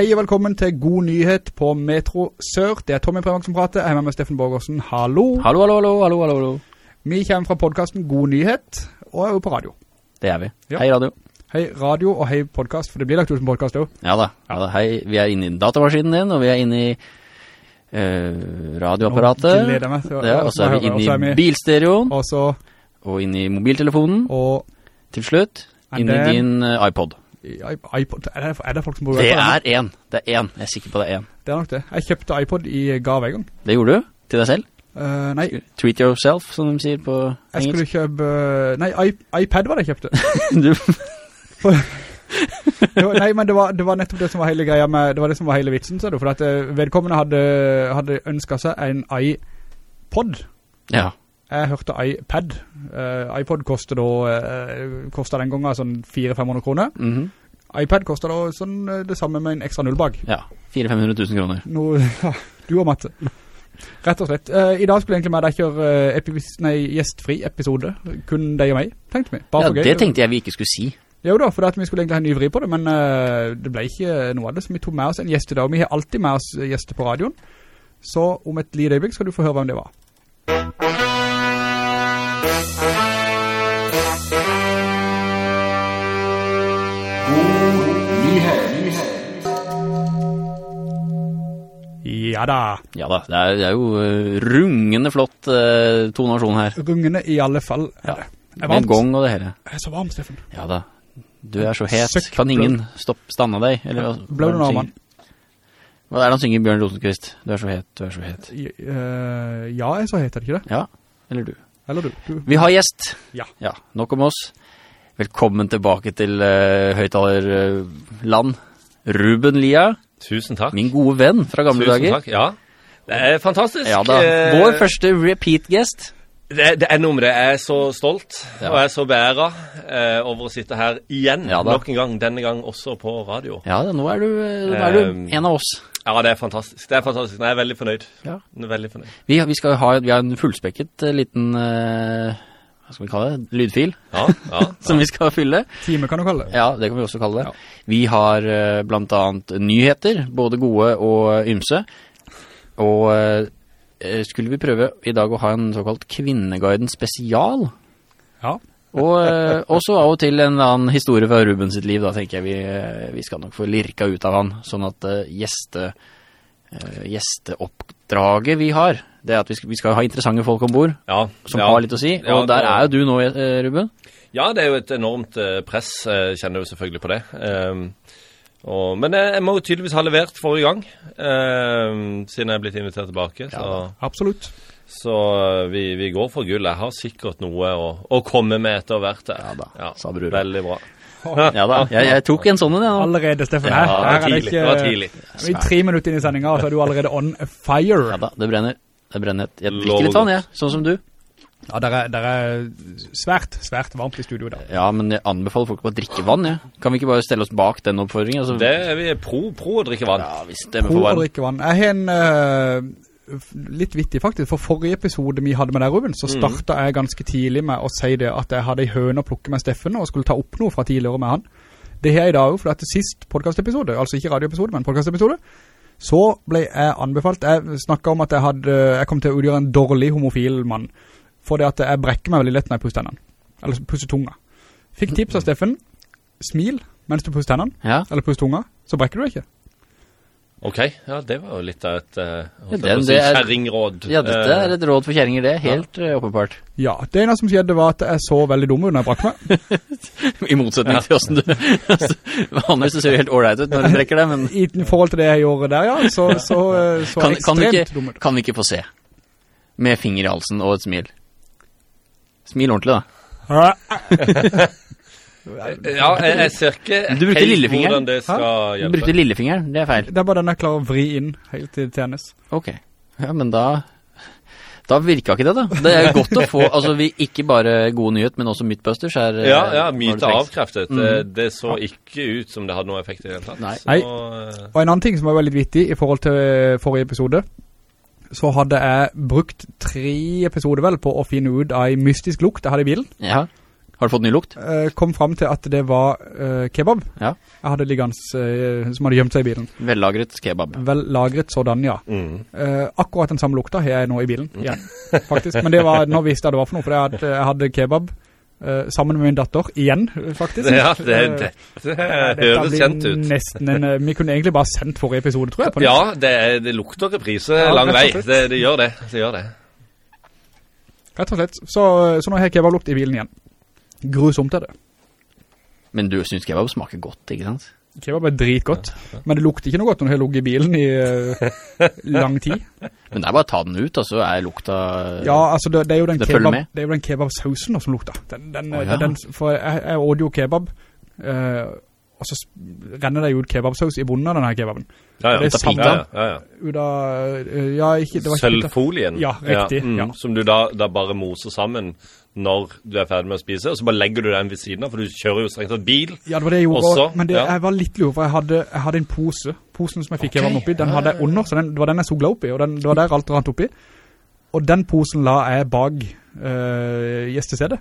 Hei og velkommen til God Nyhet på Metro Sør. Det er Tommy Prevang som prater. Jeg er med meg Steffen Borgersen. Hallo. Hallo, hallo, hallo, hallo, hallo, hallo. Vi kommer fra podcasten God Nyhet, og er jo på radio. Det er vi. Ja. Hei radio. Hei radio og hei podcast, for det blir lagt ut som podcast også. Ja da, ja da. Hei, vi er inne i datamaskinen din, og vi er inne i eh, radioapparatet. Nå gleder jeg meg til å- Ja, og så er vi høre, og så er inne i vi- bilstereoen, Og så, og inne i mobiltelefonen, og til slutt, inne i din eh, iPod. iPod. Er det, er det folk som bor Det den? er en, det er en. Jeg er sikker på det er en. Det er nok det. Jeg kjøpte iPod i gave en gang. Det gjorde du? Til deg selv? Uh, nei, Treat yourself, som de sier på jeg skulle kjøpe... Nei, i, iPad var det jeg kjøpte. Du, Det var, nei, men det var, det var nettopp det som var hele greia med, det var det som var hele vitsen, sa du, for at eh, vedkommende hadde, hadde ønsket seg en iPod. ja, Jeg hørte iPad. Uh, iPod koster da, uh, koster den gangen sånn 400-500 kroner. mhm. iPad koster da sånn eh, det samme med en ekstra nullbag. ja. 400 000 kroner. Nå, ja, du og matte. Rett og slett. Uh, I dag skulle egentlig med deg kjøre eh, epi- nei, gjestfri episode. Kun deg og meg, tenkte vi. Bare Ja, det tenkte jeg vi ikke skulle si. Jo da, for vi skulle egentlig ha en ny vri på det, men det ble ikke noe av det, så vi tog med oss en gjest i dag. og Vi har alltid med oss gjester på radioen, så om et lite øyeblikk skal du få høre hvem det var. Ja da, Ja da, det er, det er jo eh, rungende flott eh, tonasjon her. rungende i alle fall. Ja. er det. Er Med varmt. gong og det hele. Det er så varmt, Steffen. Ja da. Du er så het. Søkk Kan ingen stopp, stanne deg? Eller, Blå du er synger? Hva er det han synger, Bjørn Rosenqvist? Du er så het, du er så het. Eh, ja, jeg så heter det ikke det. Ja, eller du. Eller du. du. Vi har gjest. Ja. Ja, nok om oss. Velkommen tilbake til uh, høyttalerland. Ruben Lia, Tusen takk. min gode venn fra gamle Tusen dager. takk, ja. Det er fantastisk. Ja da, Eh, vår første repeat-guest. Det, det er noe med det. Jeg er så stolt, Ja. og jeg er så beæra eh, over å sitte her igjen, Ja nok en gang, denne gang også på radio. Ja, nå er du, eh, nå er du Um, en av oss. Ja, det er fantastisk. Det er fantastisk. Nei, Jeg er veldig fornøyd. Ja. Er veldig fornøyd. Vi, vi skal ha vi har en fullspekket eh, liten, uh, hva skal vi kalle det, lydfil, Ja, ja. som vi skal fylle. Time kan du kalle det. Ja, det kan vi også kalle det. Ja. Vi har uh, blant annet nyheter, både gode og ymse. Og uh, skulle vi prøve i dag å ha en såkalt Kvinneguiden spesial? Ja. Og eh, også av og til en annen historie fra Ruben sitt liv, da tenker jeg vi, eh, vi skal nok få lirka ut av han, sånn at eh, gjeste, eh, gjesteoppdraget vi har, det er at vi skal, vi skal ha interessante folk ombord, ja, som ja. har litt å si, Ja, og der er jo du nå, eh, Ruben. Ja, det er jo et enormt eh, press. Jeg kjenner jo selvfølgelig på det. Um, og, men jeg, jeg må jo tydeligvis ha levert forrige gang, um, siden jeg er blitt invitert tilbake. Så, Absolutt. Så eh, vi, vi går for gull. Jeg har sikkert noe å, å komme med etter hvert. Ja da, ja, sa bror. Veldig bra. Ja da, jeg, jeg tok en sånn en, Ja. Allerede, Steffen. Ja, her, det her var er det tidlig. Det var tidlig. Vi er tre minutter inn i sendinga, og så er du allerede on fire. Ja da, det brenner. Det brenner. Jeg drikker litt vann, jeg, sånn som du. Ja, det er, der er svært, svært varmt i studio da. Ja, men jeg anbefaler folk å drikke vann, ja. Kan vi ikke bare stelle oss bak den oppfordringen? Altså, Det er vi pro, pro å drikke vann. Ja, vi stemmer Pro for å vann. drikke vann. Jeg har en f- litt vittig faktisk, for forrige episode vi hadde med deg, Ruben, så startet jeg ganske tidlig med å si det at jeg hadde en høne å plukke med Steffen og skulle ta opp noe fra tidligere med han. Det har jeg i dag jo, for at sist podcastepisode, altså ikke radioepisode, men podcastepisode, så ble jeg anbefalt, jeg snakket om at jeg, hadde, jeg kom til å utgjøre en dårlig homofil mann, for det at jeg brekker meg veldig lett når jeg pusser tennene, eller pusser tunga. Fikk tips av Steffen, smil mens du pusser tennene, Ja, eller pusser tunga, så brekker du deg ikke. Ok, ja, det var jo litt av et uh, Ja, er- kjerringråd. ja dette er et råd for kjerringer, det er helt ja. åpenbart. Ja, det ene som skjedde var at jeg så veldig dum ut når jeg brakk meg. I motsetning til hvordan du... Vanligvis så ser du helt ålreit ut når du brekker deg, men I forhold til det jeg gjorde der, ja, så, så, eh, så kan, kan, ekstremt ekstremt dum ut. kan vi ikke få se? Med finger i halsen og et smil. Smil ordentlig, da. Ja, jeg, jeg ser ikke Du brukte helt lillefingeren. hvordan det skal Du hjelpe. brukte lillefingeren, det er feil. Det er bare den jeg klarer å vri inn helt til tennis. Ok, ja, men da... Da virka ikke det, da. Det er jo godt å få altså, vi, ikke bare gode nyhet, men også Mythbusters. Er, eh, Ja, ja, det myte avkreftet. Det, det så ikke ut som det hadde noe effekt i det hele tatt. Nei. Så, Nei. eh, Og en annen ting som var veldig vittig i forhold til eh, forrige episode, så hadde jeg brukt tre episoder vel på å finne ut av en mystisk lukt jeg hadde i bilen. Ja, Har du fått ny lukt? Eh, kom frem til at det var eh, kebab. Ja. Jeg hadde liggans, eh, som hadde gjemt seg i bilen. Vellagret kebab. Vellagret sådan, ja. Mm. Eh, akkurat den samme lukta har jeg nå i bilen, igjen, faktisk. Men det var, nå visste jeg det var for noe, for jeg hadde, jeg hadde kebab eh, sammen med min datter, igjen, faktisk. Ja, det, det, det, det høres kjent ut. Nesten en, vi kunne egentlig bare sendt forrige episode, tror jeg, på. Ja, det, det lukter reprise Ja, lang vei. Det, det gjør det. Det gjør det. Rett og slett. Så, så nå har jeg kebablukt i bilen igjen. Grusomt er det. Men du synes kebab smaker godt, ikke sant? Kebab er dritgodt, men det lukter ikke noe godt når du har ligget i bilen i eh, lang tid. Men det er bare å ta den ut, og så er lukta... Ja, altså det, det er jo den Det kebab, det er jo den kebabsausen da som lukter. Den, den, oh, ja. den, for jeg, jeg ådde jo kebab, eh, og så renner det jo ut kebabsaus i bunnen av denne kebaben. Ja, ja. Det er samme. ja, ja, ja. Ut av, eh, ja, ikke, det var ikke Sølvfolien. Ja, riktig, mm, ja. Som du da, da bare moser sammen når du er ferdig med å spise, og så bare legger du den ved siden av, for du kjører jo strengt tatt bil. Ja, det var det jeg gjorde, Også, men det, ja. jeg var litt lur, for jeg hadde, jeg hadde en pose, posen som jeg fikk kebaben oppi, den hadde jeg under, så den, det var den jeg sogla oppi, og den, det var der alt rant oppi. Og den posen la jeg bag uh, gjestestedet.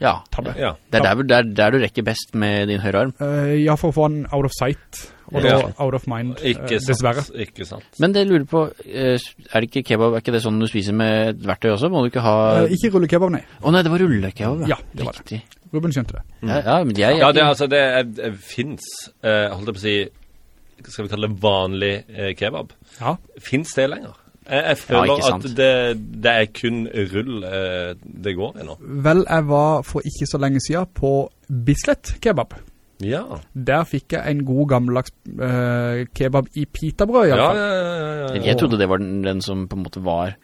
Ja, Tabbe. Ja. det er der, der, der du rekker best med din høyre arm. Uh, ja, for å få den out of sight, og Ja. da out of mind, Ikke sant. dessverre. Ikke sant. Men det lurer på, eh, er det ikke kebab, er ikke det sånn du spiser med et verktøy også? Må du ikke ha... Uh, ikke rullekebab, nei. Å nei, det var rullekebab, Ja, det var det. Ruben skjønte det. Ja, ja, men jeg... Ja, det, er altså, det er, er, finnes, eh, holdt jeg på å si, skal vi kalle det vanlig kebab? Ja, Fins det lenger? Jeg, jeg Ja, føler ikke at det, det er kun rull eh, det går i nå. vel, jeg var for ikke så lenge siden på Bislett kebab. Ja. Der fikk jeg en god gammeldags eh, kebab i pitabrød, i Ja, alle ja, fall. ja, ja, ja. Jeg trodde det var den, den som på en måte var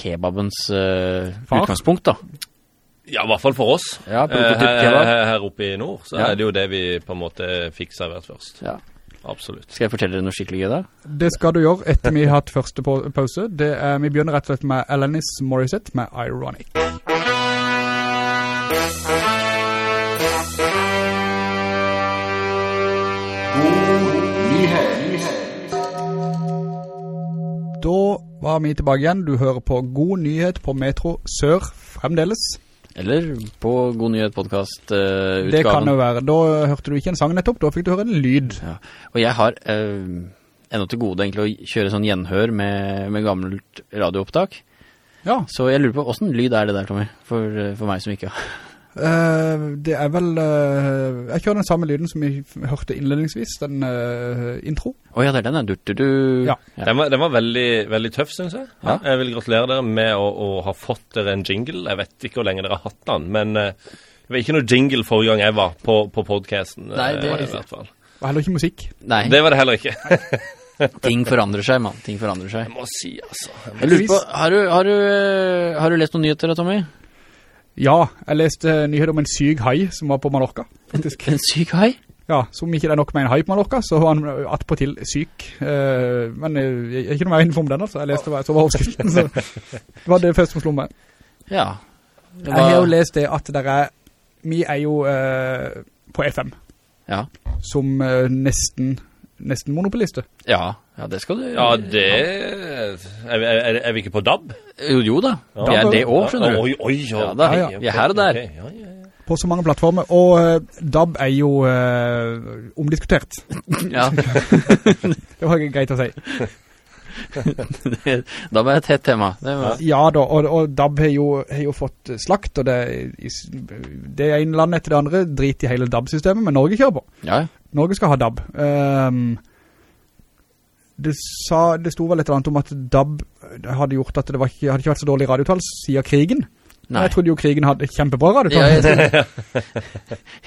kebabens eh, utgangspunkt da. Ja, i hvert fall for oss. Ja, Eh, her, kebab. her, her oppe i nord, så Ja. er det jo det vi på en måte fikk servert først. Ja. Absolutt. Skal jeg fortelle deg noe skikkelig gøy da? Det skal du gjøre etter vi har hatt første pause. Det er, vi begynner rett og slett med Alanis Morissette med Ironic. Da var vi tilbake igjen. Du hører på God Nyhet på Metro Sør fremdeles. Eller på God Nyhet podcast uh, Det kan jo være. Da hørte du ikke en sang nettopp, da fikk du høre en lyd. Ja. Og jeg har uh, enda til gode egentlig å kjøre sånn gjenhør med, med gammelt radioopptak. Ja, Så jeg lurer på, hvordan lyd er det der, Tommy? For, eh, for meg som ikke har. Eh, det er vel... eh, jeg kjører den samme lyden som vi hørte innledningsvis, den eh, intro. Å ja, det er den, du, du, du. Ja. Den var, den var veldig, veldig tøff, synes jeg. Ja. Jeg vil gratulere dere med å, å ha fått dere en jingle. Jeg vet ikke hvor lenge dere har hatt den, men det var ikke noe jingle forrige gang jeg var på, på podcasten. Nei, det- var i hvert fall. Og heller ikke musikk. Nei, Det var det heller ikke. ting forandrer seg, mann. Ting forandrer seg. Jeg må si, altså. Jeg må Jeg lurer på, har du, har du, har du lest noen nyheter Tommy? Ja, jeg leste nyheter om en syk hai som var på Mallorca, faktisk. En syk hai? Ja, som ikke det er nok med en hai på Mallorca, så var han at på til syk. Uh, men eh, jeg er ikke noe mer info om den, altså. Jeg leste hva så var overskriften, så det var det første som slo meg. Ja. Var... Jeg har jo lest det at der er, vi er jo uh, på FM, ja. som uh, nesten, nesten monopolister. Ja, ja, det skal du. Ja, det Er, er, er vi ikke på DAB? Jo, jo da. Vi er det også, skjønner du. Oi, oi, oi. Ja, da, vi er her og der. Okay, ja, ja, ja. På så mange plattformer, og uh, DAB er jo uh, omdiskutert. Ja. Det var greit å si. DAB er et hett tema. Var, Ja da, og, og DAB har jo, har jo fått slakt, og det, det er en land etter det andre drit i hele DAB-systemet, men Norge kjører på. ja, Norge skal ha DAB. Um, det, sa, det sto vel et eller annet om at DAB hadde gjort at det var ikke, hadde ikke vært så dårlig radiotall siden krigen. Nei. jeg trodde jo krigen hadde kjempebra Ja, radiotall. Ja, ja,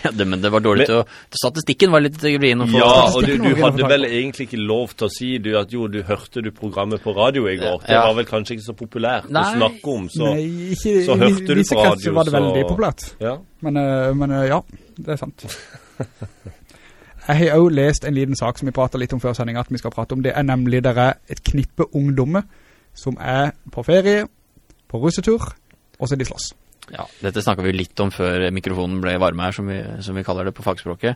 ja, det, men det var dårlig Men- til å... Statistikken var litt vrien å få. Ja, og du, du hadde vel egentlig ikke lov til å si du, at jo, du hørte du programmet på radio i går. Det Ja. var vel kanskje ikke så populært Nei. å snakke om, så Nei, ikke, så i hørte du visse på kretser radio, var det veldig så- populært. ja. Men, eh, men eh, ja, det er sant. Jeg har også lest en liten sak som vi pratet litt om før sendingen at vi skal prate om. Det er nemlig der er et knippe ungdommer som er på ferie, på russetur, og så de slåss. Ja, dette snakket vi litt om før mikrofonen ble varme her, som vi, som vi kaller det på fagspråket.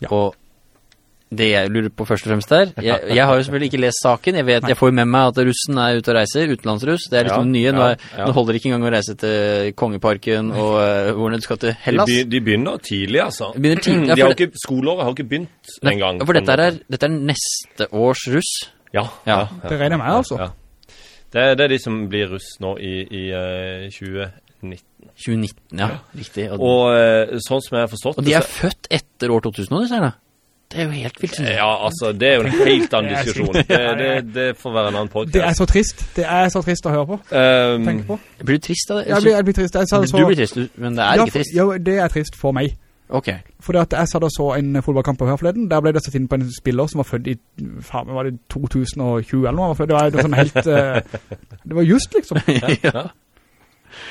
Ja. Og Det jeg lurer på først og fremst der, jeg, jeg har jo selvfølgelig ikke lest saken, jeg, vet, jeg får jo med meg at russen er ute og reiser, utenlandsruss, det er liksom Ja, nye, nå, er, ja, ja. nå holder det ikke engang å reise til Kongeparken og uh, hvor du skal til Hellas. De, de begynner tidlig, altså. Begynner tidlig, ja, de har ikke, skoleåret har ikke begynt engang. For dette er, dette er neste års russ. Ja, Ja, det regner jeg med, altså. Ja. Det, er- det er de som blir russ nå i, i uh, 2019. 2019, ja, riktig. Og, Og uh, sånn som jeg har forstått og de er født etter år 2000 nå, disse her da. Det er jo helt vilt. Ja, altså, det er jo en helt annen diskusjon. Det, det, det får være en annen Det er så trist. Det er så trist å høre på. Um, Tenk på. Blir du trist av det? Jeg blir, jeg blir trist. Jeg du, så, du blir trist, men det er ja, ikke trist. Ja, det er trist for meg. Ok. Fordi at jeg satt og så en fotballkamp på her forleden. Der ble det satt inn på en spiller som var født i, faen, var det 2020 eller noe? Det var. Det var sånn helt, uh, det var just liksom. ja.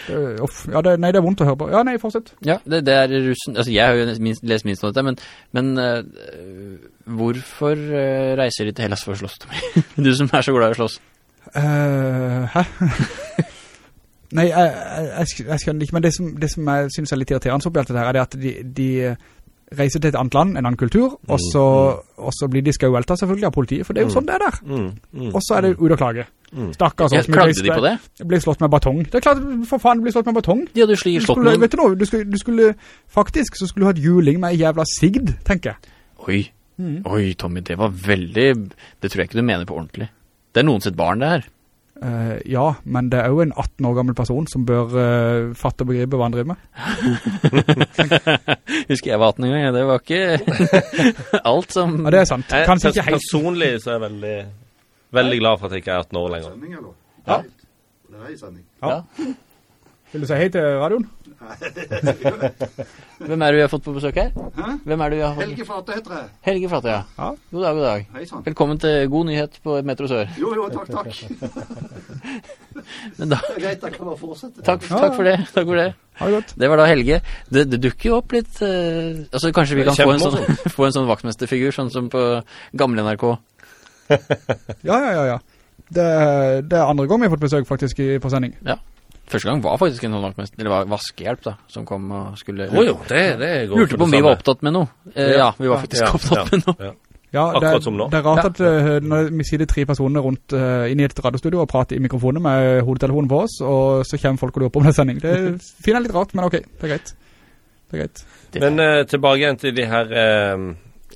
Eh, uff, ja, det, nei, det er vondt å høre på. Ja, nei, fortsett. Ja, det, det er russen. Altså, jeg har jo minst, lest minst om dette, men, men uh, hvorfor uh, reiser de til Hellas for å slåss til meg? du som er så glad i å slåss. Uh, hæ? nei, jeg, jeg, jeg, skjønner ikke, men det som, det som jeg synes er litt irriterende oppi alt dette her, er det at de, de reiser til et annet land, en annen kultur, og, så, og så blir de skauvelta selvfølgelig av politiet, for det er jo sånn det er der. mm, mm, Og så er det ut å klage. Mm. Stakkars oss. klagde de på det? Blir slått med batong. Det er klart, for faen, blir slått med batong. Ja, du jo slått skulle, noen. vet du noe, du skulle, du skulle, faktisk så skulle du ha et juling med en jævla sigd, tenker jeg. Oi, oi Tommy, det var veldig... Det tror jeg ikke du mener på ordentlig. Det er noensett barn det her. Uh, ja, men det er jo en 18 år gammel person som bør uh, fatte og begripe hva han driver med. Husker jeg var 18 en gang, ja, det var ikke alt som... Ja, det er sant. Kanskje pers- ikke helt. Personlig så er jeg veldig, veldig glad for at jeg ikke er 18 år lenger. Sending, eller? Ja. Det er i sending. Ja. Vil du si hei til radioen? Hvem er det vi har fått på besøk her? Hæ? Hvem er det vi har fått? Helge Flate heter jeg. Helge Flate, ja. Ja. God dag, god dag. Hei sann. Velkommen til God Nyhet på Metro Sør. Jo, jo, takk, takk. Men da, Det er greit, da kan man fortsette. takk, takk for det, takk for det. Ha det godt. Det var da Helge. Det, det dukker jo opp litt uh, Altså Kanskje vi kan få en sånn, få en sånn vaktmesterfigur, sånn som på gamle NRK. Ja, ja, ja, ja. Det, det er andre gang vi har fått besøk faktisk i, på sending. Ja. Første gang var faktisk en sånn eller var vaskehjelp, da, som kom og skulle Å jo, det, det går Lurte på om vi var opptatt med noe. Eh, ja, vi var faktisk Ja, opptatt ja, med noe. ja. Ja, det, Akkurat som nå. det er rart Ja. at uh, når vi sier de tre personene rundt uh, inne i et radiostudio og prater i mikrofonen med hodetelefonen på oss, og så kommer folk og lurer på om det er sending. Det finner jeg litt rart, men ok, det er greit. Det er greit. Men uh, tilbake igjen til de her eh,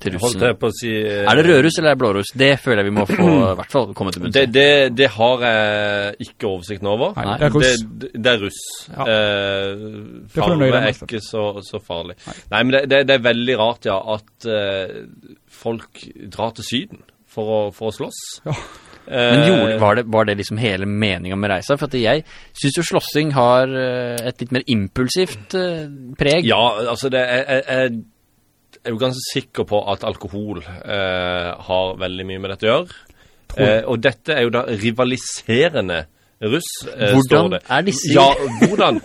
Til Holdt jeg på å si eh, Er det rødruss eller er det blåruss? Det føler jeg vi må få, i hvert fall, komme til bunns Det, det, det har jeg ikke oversikten over. Nei, Nei. det er russ. Det, det er russ. Ja. Eh, farve er ikke så, så farlig. Nei, men det, det, det er veldig rart, ja, at eh, folk drar til syden for å, for å slåss. Ja. Men Eh, gjorde, var, det, var det liksom hele meningen med reisa? For at jeg synes jo slåssing har eh, et litt mer impulsivt eh, preg. Ja, altså det er, jeg, jeg er jo ganske sikker på at alkohol eh, har veldig mye med dette å gjøre. Eh, og dette er jo da rivaliserende russ, eh, står det. Hvordan er disse- Ja, hvordan?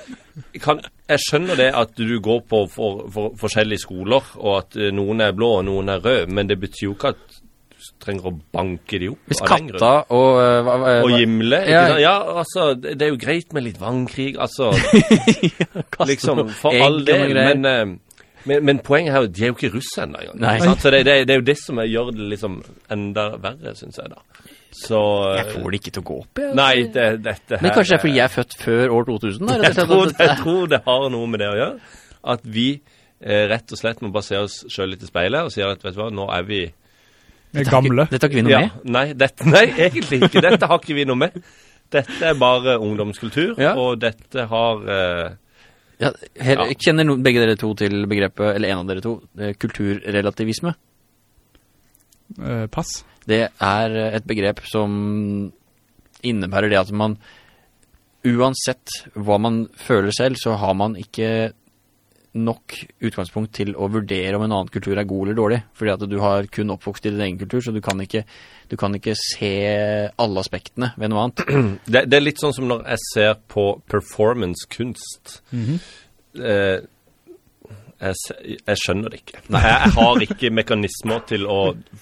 Kan, Jeg skjønner det at du går på for, for, forskjellige skoler, og at eh, noen er blå og noen er rød, men det betyr jo ikke at du trenger å banke de opp Hvis katta og... eh, hva- hva- Og gimle, Ja. Ja, altså, det, er jo greit med litt vannkrig, altså, ja, liksom, for all del, men, eh, men, men poenget her er de er jo ikke russ ennå engang. Så det, det, det er jo det som gjør det liksom enda verre, synes jeg da. Så... Jeg får det ikke til å gå opp, jeg. Nei, det, dette her... Men kanskje det er fordi jeg er født før år 2000? Da, jeg tror, det- jeg tror det har noe med det å gjøre. At vi eh, rett og slett må bare se oss selv litt i speilet og si at, vet du hva, nå er vi... dette gamle. Dette har ikke vi noe Ja, med. nei, dette, nei, egentlig ikke. Dette har ikke vi noe med. Dette er bare ungdomskultur, Ja. og dette har... eh, Ja, her, Ja. Kjenner no, begge dere to til begrepet, eller en av dere to, eh, kulturrelativisme? Eh, pass. Det er eh, et begrep som innebærer det at man uansett hva man føler selv, så har man ikke nok utgangspunkt til å vurdere om en annen kultur er god eller dårlig. Fordi at du har kun oppvokst i din egen kultur, så du kan ikke, du kan ikke se alle aspektene ved noe annet. det, det er litt sånn som når jeg ser på performance-kunst. -hmm. eh, Jeg, jeg skjønner det ikke. Jeg, jeg har ikke mekanismer til å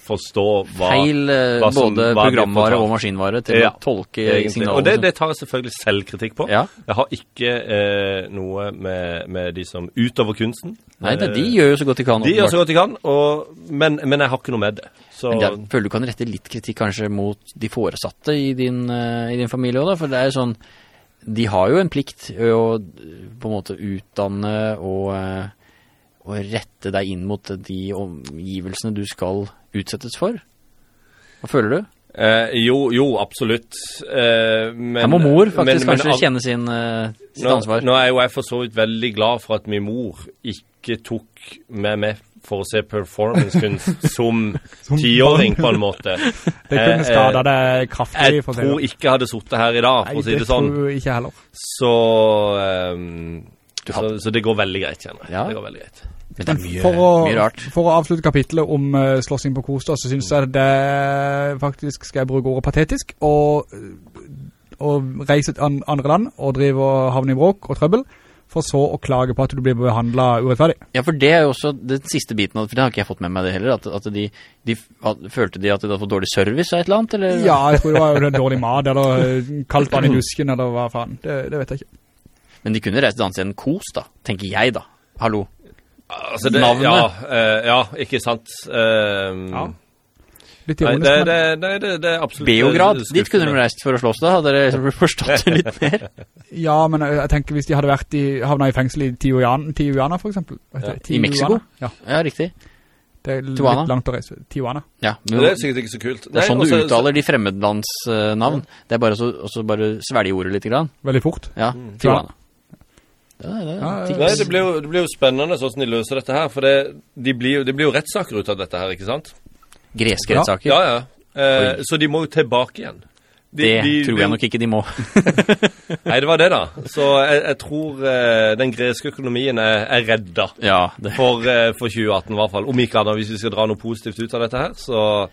forstå hva Feil eh, hva som- både hva programvare og maskinvare til Ja, å tolke egentlig. signalene. Og det, det tar jeg selvfølgelig selvkritikk på. Ja. Jeg har ikke eh, noe med, med de som utøver kunsten. Nei, det, de gjør jo så godt de kan. de gjør så godt de kan, og, men, men jeg har ikke noe med det. Så Men jeg føler du kan rette litt kritikk kanskje mot de foresatte i din, eh, i din familie også da, for det er jo sånn, de har jo en plikt å eh, på en måte utdanne og, eh, og rette deg inn mot de omgivelsene du skal utsettes for. Hva føler du? eh, jo, jo, absolutt. Eh, men, Her må mor faktisk men- kanskje men, kjenne sin, eh, sitt nå, ansvar. Nå er jo jeg for så vidt veldig glad for at min mor ikke tok meg med for å se performancekunst som tiåring, på en måte. Det kunne skadet skada deg kraftig. Jeg tror ikke jeg hadde sittet her i dag, for Nei, å si det sånn. tror ikke heller. Så, um, så, så det går veldig greit, kjenner jeg. Ja. Det går veldig greit. Men det mye, For å, mye rart. for å avslutte kapitlet om uh, slåssing på Kosta, så synes jeg det faktisk, skal jeg bruke ordet patetisk, og, og reise til an andre land og drive og havne i bråk og trøbbel, for så å klage på at du blir behandlet urettferdig. Ja, for det er jo også den siste biten, for det har ikke jeg fått med meg det heller, at, at de, de at, følte de at de hadde fått dårlig service av et eller annet, eller? Ja, jeg tror det var dårlig mat, eller eh, kaldt vann i dusken, eller hva faen. Det, det vet jeg ikke. Men de kunne reise til danse en kos da, tenker jeg da. Hallo. Altså det, Navnet? Ja, uh, ja, ikke sant. Ehm, Ja. Litt Nei, ironisk, det, men det, det, det, det er absolutt Beograd, skuffende. dit kunne de reist for å slåss da, hadde dere forstått det litt mer. ja, men jeg, tenker hvis de hadde vært i, havnet i fengsel i Tijuana, Tijuana for eksempel. Vet Ja. du, I Mexico? Ja, Ja, riktig. det er Tijuana? litt langt å reise. Tijuana. Ja, men Det er sikkert ikke så kult. det er sånn Nei, du også- uttaler de fremmedlandsnavn. Det er bare bare svelge ordet litt grann. Veldig fort. Ja, Tijuana. Er, det Ja, ja. Nei, det blir, jo, det blir jo spennende sånn de løser dette her, for det, de, blir, jo- det blir jo rettssaker ut av dette her, ikke sant? Greske Ja. rettssaker. Ja, ja. Eh, så de må jo tilbake igjen. De- det de- tror de- jeg nok ikke de må. Nei, det var det, da. Så jeg, jeg tror eh, den greske økonomien er, er redda Ja, det, for, eh, for 2018, i hvert fall. Om ikke annet, hvis vi skal dra noe positivt ut av dette her, så,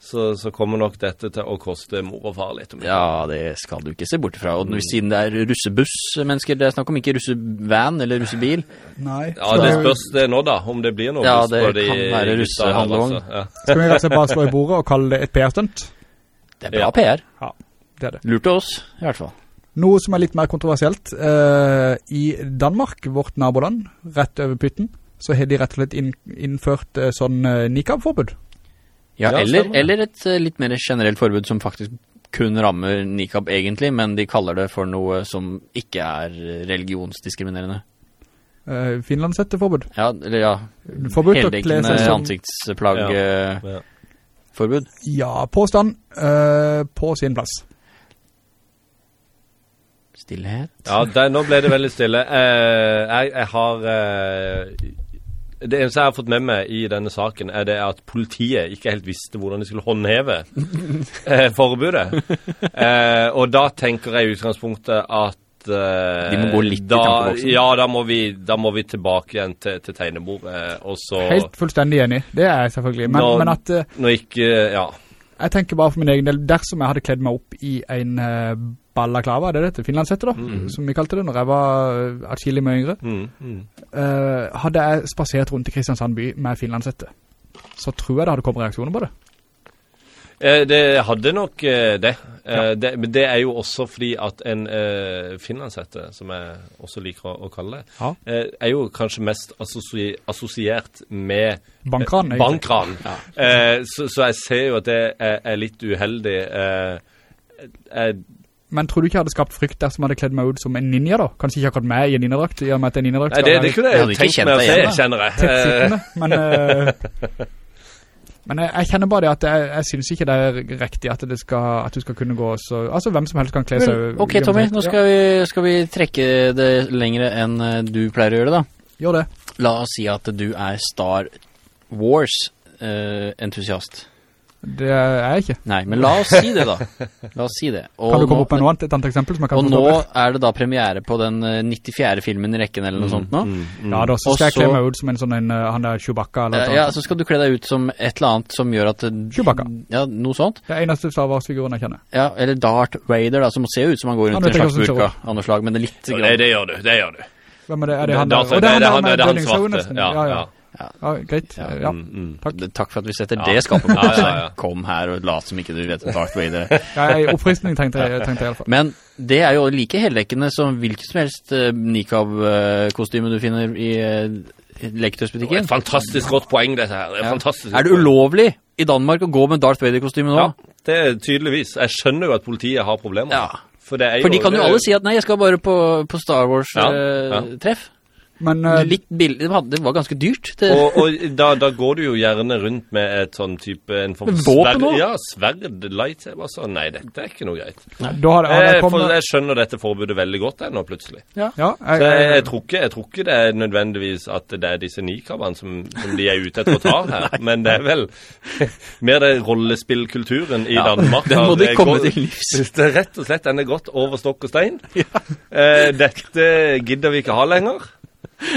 så, så kommer nok dette til å koste mor og far litt. Ja, det skal du ikke se bort fra. Og siden det er russebuss-mennesker det er snakk om, ikke russevan eller russebil. Nei. Ja, det spørs det nå, da. Om det blir noe Ja, buss på de kan være russehandlevogn. altså. Ja. Skal vi rett og slett bare slå i bordet og kalle det et PR-stunt? Det er bra Ja. PR. Ja, det er det. Lurt oss, i hvert fall. Noe som er litt mer kontroversielt, eh, i Danmark, vårt naboland, rett over pytten, så har de rett og slett inn, innført eh, sånn eh, nikab-forbud. Ja, Ja, eller, stemmer eller et eh, litt mer generelt forbud som faktisk kun rammer nikab egentlig, men de kaller det for noe som ikke er religionsdiskriminerende. Finland setter forbud. Ja, eller ja, Forbudt å kle heldekkende seg som... ansiktsplagg Ja. eh, Ja. forbud. Ja, påstand uh, på sin plass. Stillhet. Ja, der, nå ble det veldig stille. Uh, jeg, jeg har eh, Det eneste jeg har fått med meg i denne saken, er det at politiet ikke helt visste hvordan de skulle håndheve eh, forbudet. Eh, og da tenker jeg i utgangspunktet at eh, De må gå litt i da. Ja, da må, vi, da må vi tilbake igjen til, til tegnebordet. Og så Helt fullstendig enig. Det er jeg selvfølgelig. Men, når, men at eh, Når ikke Ja. jeg tenker bare for min egen del, dersom jeg hadde kledd meg opp i en uh, balaklava, er dette, finlandshette da, som vi kalte det når jeg var uh, atskillig mye yngre, Mm, mm. Uh, hadde jeg spasert rundt i Kristiansand by med finlandshette, så tror jeg det hadde kommet reaksjoner på det. Eh, det hadde nok eh, det. Eh, det. Men det er jo også fordi at en eh, finlandshette, som jeg også liker å, å kalle det, Ja. eh, er jo kanskje mest assosi assosiert med Bankran, eh, bankran. Eh, så, så jeg ser jo at det er, er litt uheldig. Eh, jeg, Men tror du ikke jeg hadde skapt frykt dersom jeg hadde kledd meg ut som en ninja da? Kanskje ikke akkurat meg i en ninjadrakt, i og med at en ninjadrakt nei, skal det, det kunne Jeg jeg ikke tenkt meg å se, kjenner jeg. tett Eh, sittende, men... Uh, men jeg, jeg kjenner bare det at jeg, jeg synes ikke det er riktig at, det skal, at du skal kunne gå så... Altså, hvem som helst kan kle seg... Ok, Tommy, nå skal vi, skal vi trekke det lengre enn eh, du pleier å gjøre det da. Gjør det. La oss si at du er Star Wars-entusiast. Det er jeg ikke. Nei, men la oss si det da. La oss si det. Og Kan du komme nå- opp med noe annet, et annet eksempel som jeg kan Og nå er det da premiere på den eh, 94. filmen i rekken eller noe sånt nå. Ja, da så skal skal jeg kle meg ut som en sånn en, uh, han der Chewbacca eller Eh, noe Ja, sånt. så skal du kle deg ut som et eller annet som gjør at... eh, Chewbacca. Ja, noe sånt. Det er eneste Star Wars-figuren jeg kjenner. Ja, eller Darth Vader da, som ser ut som han går rundt i en slags burka noe slag, men det er litt grann. det gjør du. Det gjør du. Hvem er det? Er det han det er der? det han der med svarte. nesten. Ja, Ja, ja. Ja. Ja, greit. Ja. Ja. Mm, mm. Takk. Takk for at vi setter Ja. det skapet på Ja, plass. ja, ja. Kom her og lat som ikke du vet Darth Vader. Ja, en oppfriskning tenkte jeg, tenkte jeg. Men det er jo like heldekkende som hvilket som helst uh, nikab-kostyme du finner i uh, leketøysbutikken. Et fantastisk godt poeng, dette her. Det er, Ja. fantastisk Er det ulovlig i Danmark å gå med Darth Vader-kostyme nå? Ja, det er tydeligvis. Jeg skjønner jo at politiet har problemer. Ja. For, For de kan jo alle si at nei, jeg skal bare på, på Star Ja, ja. Men uh, Litt billig, det var- ganske dyrt. Det, Og, og da, da går du jo gjerne rundt med et sånn type en form Våpen sverd- Ja, sverd, lightsaber, så nei, dette er ikke noe greit. da har, hadde jeg Jeg, for, jeg skjønner dette forbudet veldig godt jeg nå, plutselig. Ja, Ja, jeg, jeg, jeg, jeg, tror ikke, jeg tror ikke det er nødvendigvis at det er disse nikabene som, som de er ute etter å ta her, men det er vel mer det rollespillkulturen i Ja, Danmark. den må de eh, komme til livs. Det er rett og slett, den er gått over stokk og stein. Eh, dette gidder vi ikke ha lenger.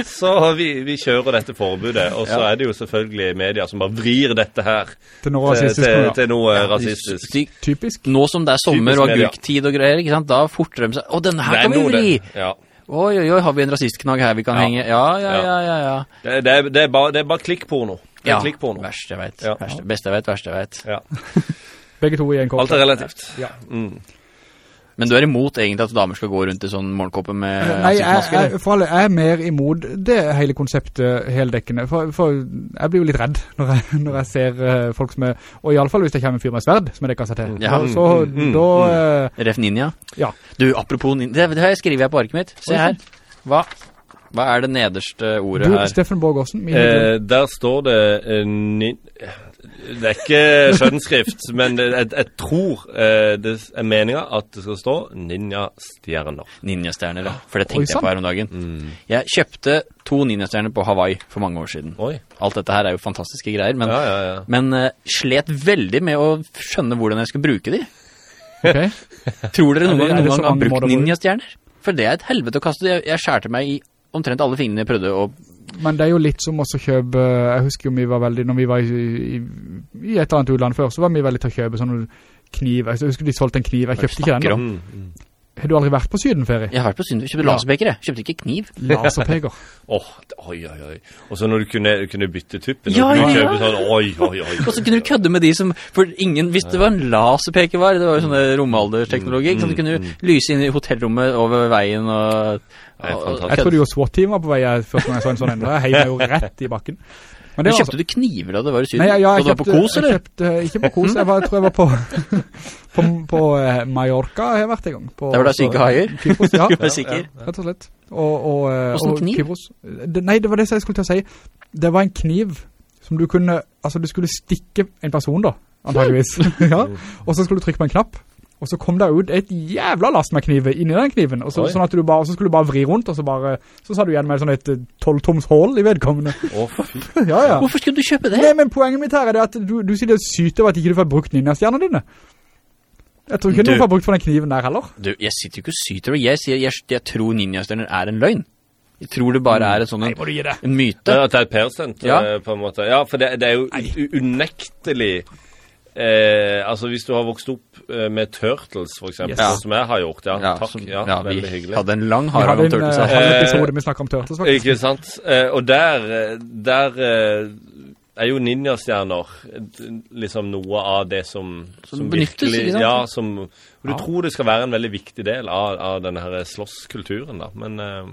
Så vi, vi kjører dette forbudet, og så Ja. er det jo selvfølgelig media som bare vrir dette her til noe rasistisk til, til noe rasistisk. Typisk. nå som det er sommer og agurktid og greier, ikke sant? da forter de seg. Å, denne her er kan vi vri! Ja. Oi, oi, oi, har vi en rasistknagg her vi kan Ja. henge? Ja, ja, Ja. ja, ja. Det, det, er, det, er bare, det er bare klikkporno. Det er ja. klikkporno. Verste jeg vet. Ja. Verste, beste jeg vet, verst jeg vet. Ja. Begge to i en kort. Alt er relativt. Ja. Mm. Men du er imot egentlig at damer skal gå rundt i sånn morgenkåpe med Nei, jeg, ansiktsmaske? jeg, for alle, jeg er mer imot det hele konseptet heldekkende, for, for jeg blir jo litt redd når jeg, når jeg ser eh, folk som er, og i alle fall hvis det kommer en fyr med sverd som er dekker seg til. Ja. Så, Mm, mm, da, uh, Ref Ninja? ja. Du, apropos Ninja, det, har jeg skrevet på arket mitt. Se her. Hva, hva er det nederste ordet Du, her? Steffen Borgårdsen. Eh, der står det eh, nin Det er ikke skjønnskrift, men jeg, jeg tror eh, det er meninga at det skal stå ninjastjerner. Ninjastjerner, ja. For det Oi, tenkte jeg på her om dagen. Jeg kjøpte to ninjastjerner på Hawaii for mange år siden. Oi. Alt dette her er jo fantastiske greier, men, Ja, ja, ja. men uh, slet veldig med å skjønne hvordan jeg skulle bruke de. Okay. Tror dere Er noen gang, noen gang har brukt ninjastjerner? For det er et helvete å kaste. Jeg, jeg skjærte meg i omtrent alle fingrene jeg prøvde å Men det er jo litt som å kjøpe, jeg husker jo vi var veldig, når vi var i, i, i et eller annet utland før, så var vi veldig til å kjøpe sånne kniv. Jeg husker de solgte en kniv, jeg kjøpte ikke den. da. Har du aldri vært på sydenferie? Jeg har vært på sydenferie. kjøpte laserpeker, jeg. Kjøpte ikke kniv. Laserpeker. Åh, oh, oi, oi, oi. Og så når du kunne, kunne bytte tuppen, Ja, og du kunne ja, kjøpe sånn, oi, oi, oi. Og så kunne du kødde med de som For ingen Hvis det var en laserpeker var, det var jo sånne romaldersteknologi, så du kunne jo lyse inn i hotellrommet over veien og, og. Jeg trodde jo SWAT-team var på vei først første gang jeg så en sånn enda. Jeg heier meg jo rett i bakken. Men kjøpte du kniver da det var i Syden? Nei, ja, jeg du var på kjøpte- Kos, eller? Jeg kjøpte, ikke på Kos, jeg, var, jeg tror jeg var på, på, på eh, Mallorca har jeg vært en gang. På, det var da syke haier? Kypros, ja, Du var sikker? rett og slett. Og, og, eh, Hvordan og kniv? Kypros. Det, nei, det var det jeg skulle til å si. Det var en kniv som du kunne, altså du skulle stikke en person da, antageligvis. ja, og så skulle du trykke på en knapp. Og så kom det ut et jævla last med kniver i den kniven. Og så, Oi. sånn at du bare, så skulle du bare vri rundt, og så bare, så sa du igjen med sånn et eh, 12-toms hål i vedkommende. Å, fy. ja, ja. Hvorfor skulle du kjøpe det? Nei, men poenget mitt her er det at du, du sier det syter over at ikke du får brukt ninjastjernene dine. Jeg tror ikke Du- du får brukt for den kniven der heller. Du, jeg sitter jo ikke og syter, og jeg sier jeg, jeg tror ninjastjerner er en løgn. Jeg tror det bare er en sånn en, en myte. At det er et perstunt, Ja. eh, på en måte. Ja, for det, det er jo unektelig eh, Altså, hvis du har vokst opp eh, med Turtles, eksempel, Yes. sånn som jeg har gjort, ja, Ja, takk, som- ja, ja, vi veldig hyggelig. hadde en lang Vi harang om en Turtles. uh, her. halv Eh, episode vi snakket om Turtles, faktisk. Ikke sant? Eh, og der, eh, der eh, er jo ninjastjerner eh, liksom noe av det som, Som benyttes, ikke sant? Ja, som og Du Ja. tror det skal være en veldig viktig del av, av denne slåsskulturen, da. Men, eh,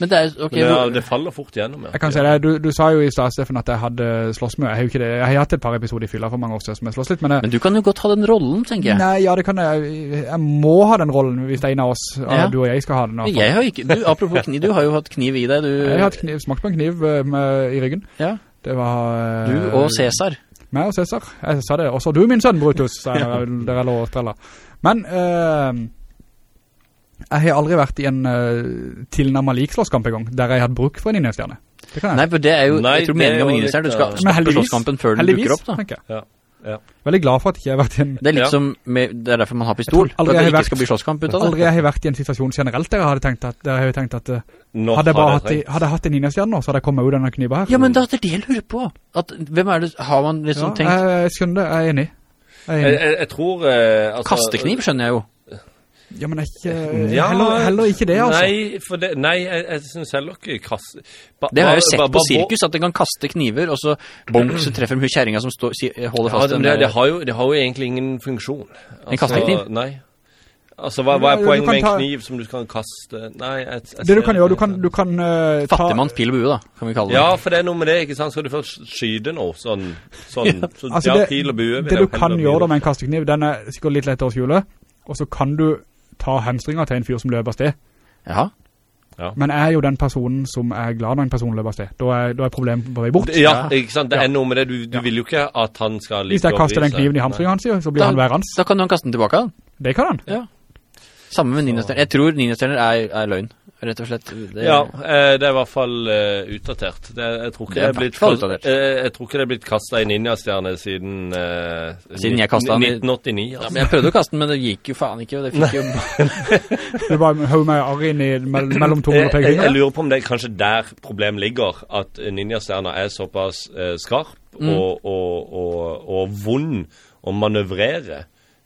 Men det er, ok, men det, det faller fort gjennom, ja. Jeg kan si det, du, du sa jo i stad, Steffen, at jeg hadde slåss med, jeg har jo ikke det, jeg har hatt et par episoder i fylla for mange år siden som jeg slåss litt, men, jeg, men du kan jo godt ha den rollen, tenker jeg. nei, ja, det kan jeg, jeg må ha den rollen hvis det er en av oss, Ja. ja. du og jeg skal ha den. Men jeg har ikke, du, apropos kniv, du har jo hatt kniv i deg, du. Jeg har hatt kniv, smakt på en kniv eh, med, i ryggen. Ja, Det var... eh, du og Cæsar. Meg og Cæsar. Jeg sa det. Også du, min sønn, Brutus, Der, jeg når dere lå og strella. Men eh, jeg har aldri vært i en uh, tilnærmet likslåsskamp en gang, der jeg hadde bruk for en innestjerne. Det. Nei, for det er jo, Nei, jeg tror det meningen med jo du skal Men stoppe slåsskampen før den dukker opp, da. tenker jeg. Ja, ja. Veldig glad for at jeg ikke har vært i en... Det er litt Ja. som, med, det er derfor man har pistol, for at det ikke ikke skal bli slåsskamp ut av det. Aldri har jeg har vært i en situasjon generelt der jeg hadde tenkt at, jeg har tenkt at eh, hadde, jeg hatt, i, hadde jeg hatt en innestjerne nå, så hadde jeg kommet ut denne kniva her. Ja, men da er det det jeg lurer på. At, hvem er det, har man Ja, liksom tenkt? jeg, jeg skjønner det, jeg er enig. Jeg er Jeg, enig. jeg, jeg tror eh, altså, Kastekniv skjønner jeg jo. Ja, men ikke, Ja, heller, heller ikke det, altså. Nei, for det, nei jeg, jeg synes heller ikke kaste... Ba, Det har jeg jo sett ba- på sirkus, at den kan kaste kniver, og så bonk, så treffer de hun kjerringa som står, si- holder Ja, fast det, den det, det, har jo, det har jo egentlig ingen funksjon. En kastekniv? Nei. Altså, hva, hva er poenget med en ta- kniv som du kan kaste? Nei, jeg, jeg Det du kan gjøre, du kan, du kan uh, ta... Fattigmanns pil og bue, da, kan vi kalle det. Ja, for det er noe med det, ikke sant? Skal du først skyde noe, sånn, sånn, så, Altså, ja, det, pil og bue. det du kan gjøre da med en kastekniv, den er sikkert litt lettere å skjule, og så kan du ta hamstringer til en fyr som løper av sted. Jaha. Men jeg er jo den personen som er glad når en person løper av sted. Da er, da er problemet på vei bort. Ja, ikke sant? Det Ja. er noe med det, du, du Ja. vil jo ikke at han skal Hvis jeg kaster den kniven i hamstringen hans, så blir Da- han værende. Da kan du kaste den tilbake, da. Det kan han. Ja. Samme med ninjastjerner. Jeg tror ninjastjerner er, er løgn, rett og slett. Det, Ja, eh, det er i hvert fall eh, utdatert. Det, jeg, tror ikke Det blitt, utdatert. eh, jeg tror ikke det er blitt kastet i ninjastjerne siden eh, Siden jeg kasta den i- 1989. Ja, Altså. men jeg prøvde å kaste den, men det gikk jo faen ikke. og Det fikk jo... Det var høy med arr inn i mellom to Jeg, og jeg, jeg lurer på om det er kanskje der problemet ligger, at ninjastjerna er såpass eh, skarp Mm. og, og, og, og vond å manøvrere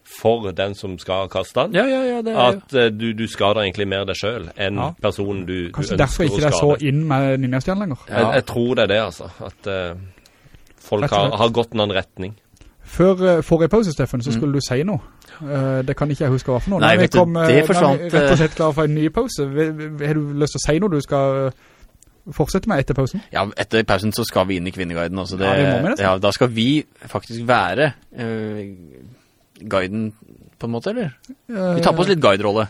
for den som skal kaste den. Ja, ja, ja, det. At eh, du, du skader egentlig mer deg selv enn Ja. personen du, du Kanskje derfor ikke det å er så inn med ninjastjerne lenger. Ja. Jeg, jeg tror det er det, altså. At uh, folk har, har gått en annen retning. Før uh, forrige pause, Steffen, så skulle du si noe. Uh, det kan ikke jeg huske hva for noe. Mm. Nei, Nå er vi vet kom, du, det er vi er Rett og slett klar for en ny pause. Har du lyst til å si noe du skal fortsette med etter pausen? Ja, etter pausen så skal vi inn i Kvinneguiden. også. det, Ja, det må vi nesten. ja, da skal vi faktisk være guiden, på en måte, eller? Vi tar på oss litt guide-rolle.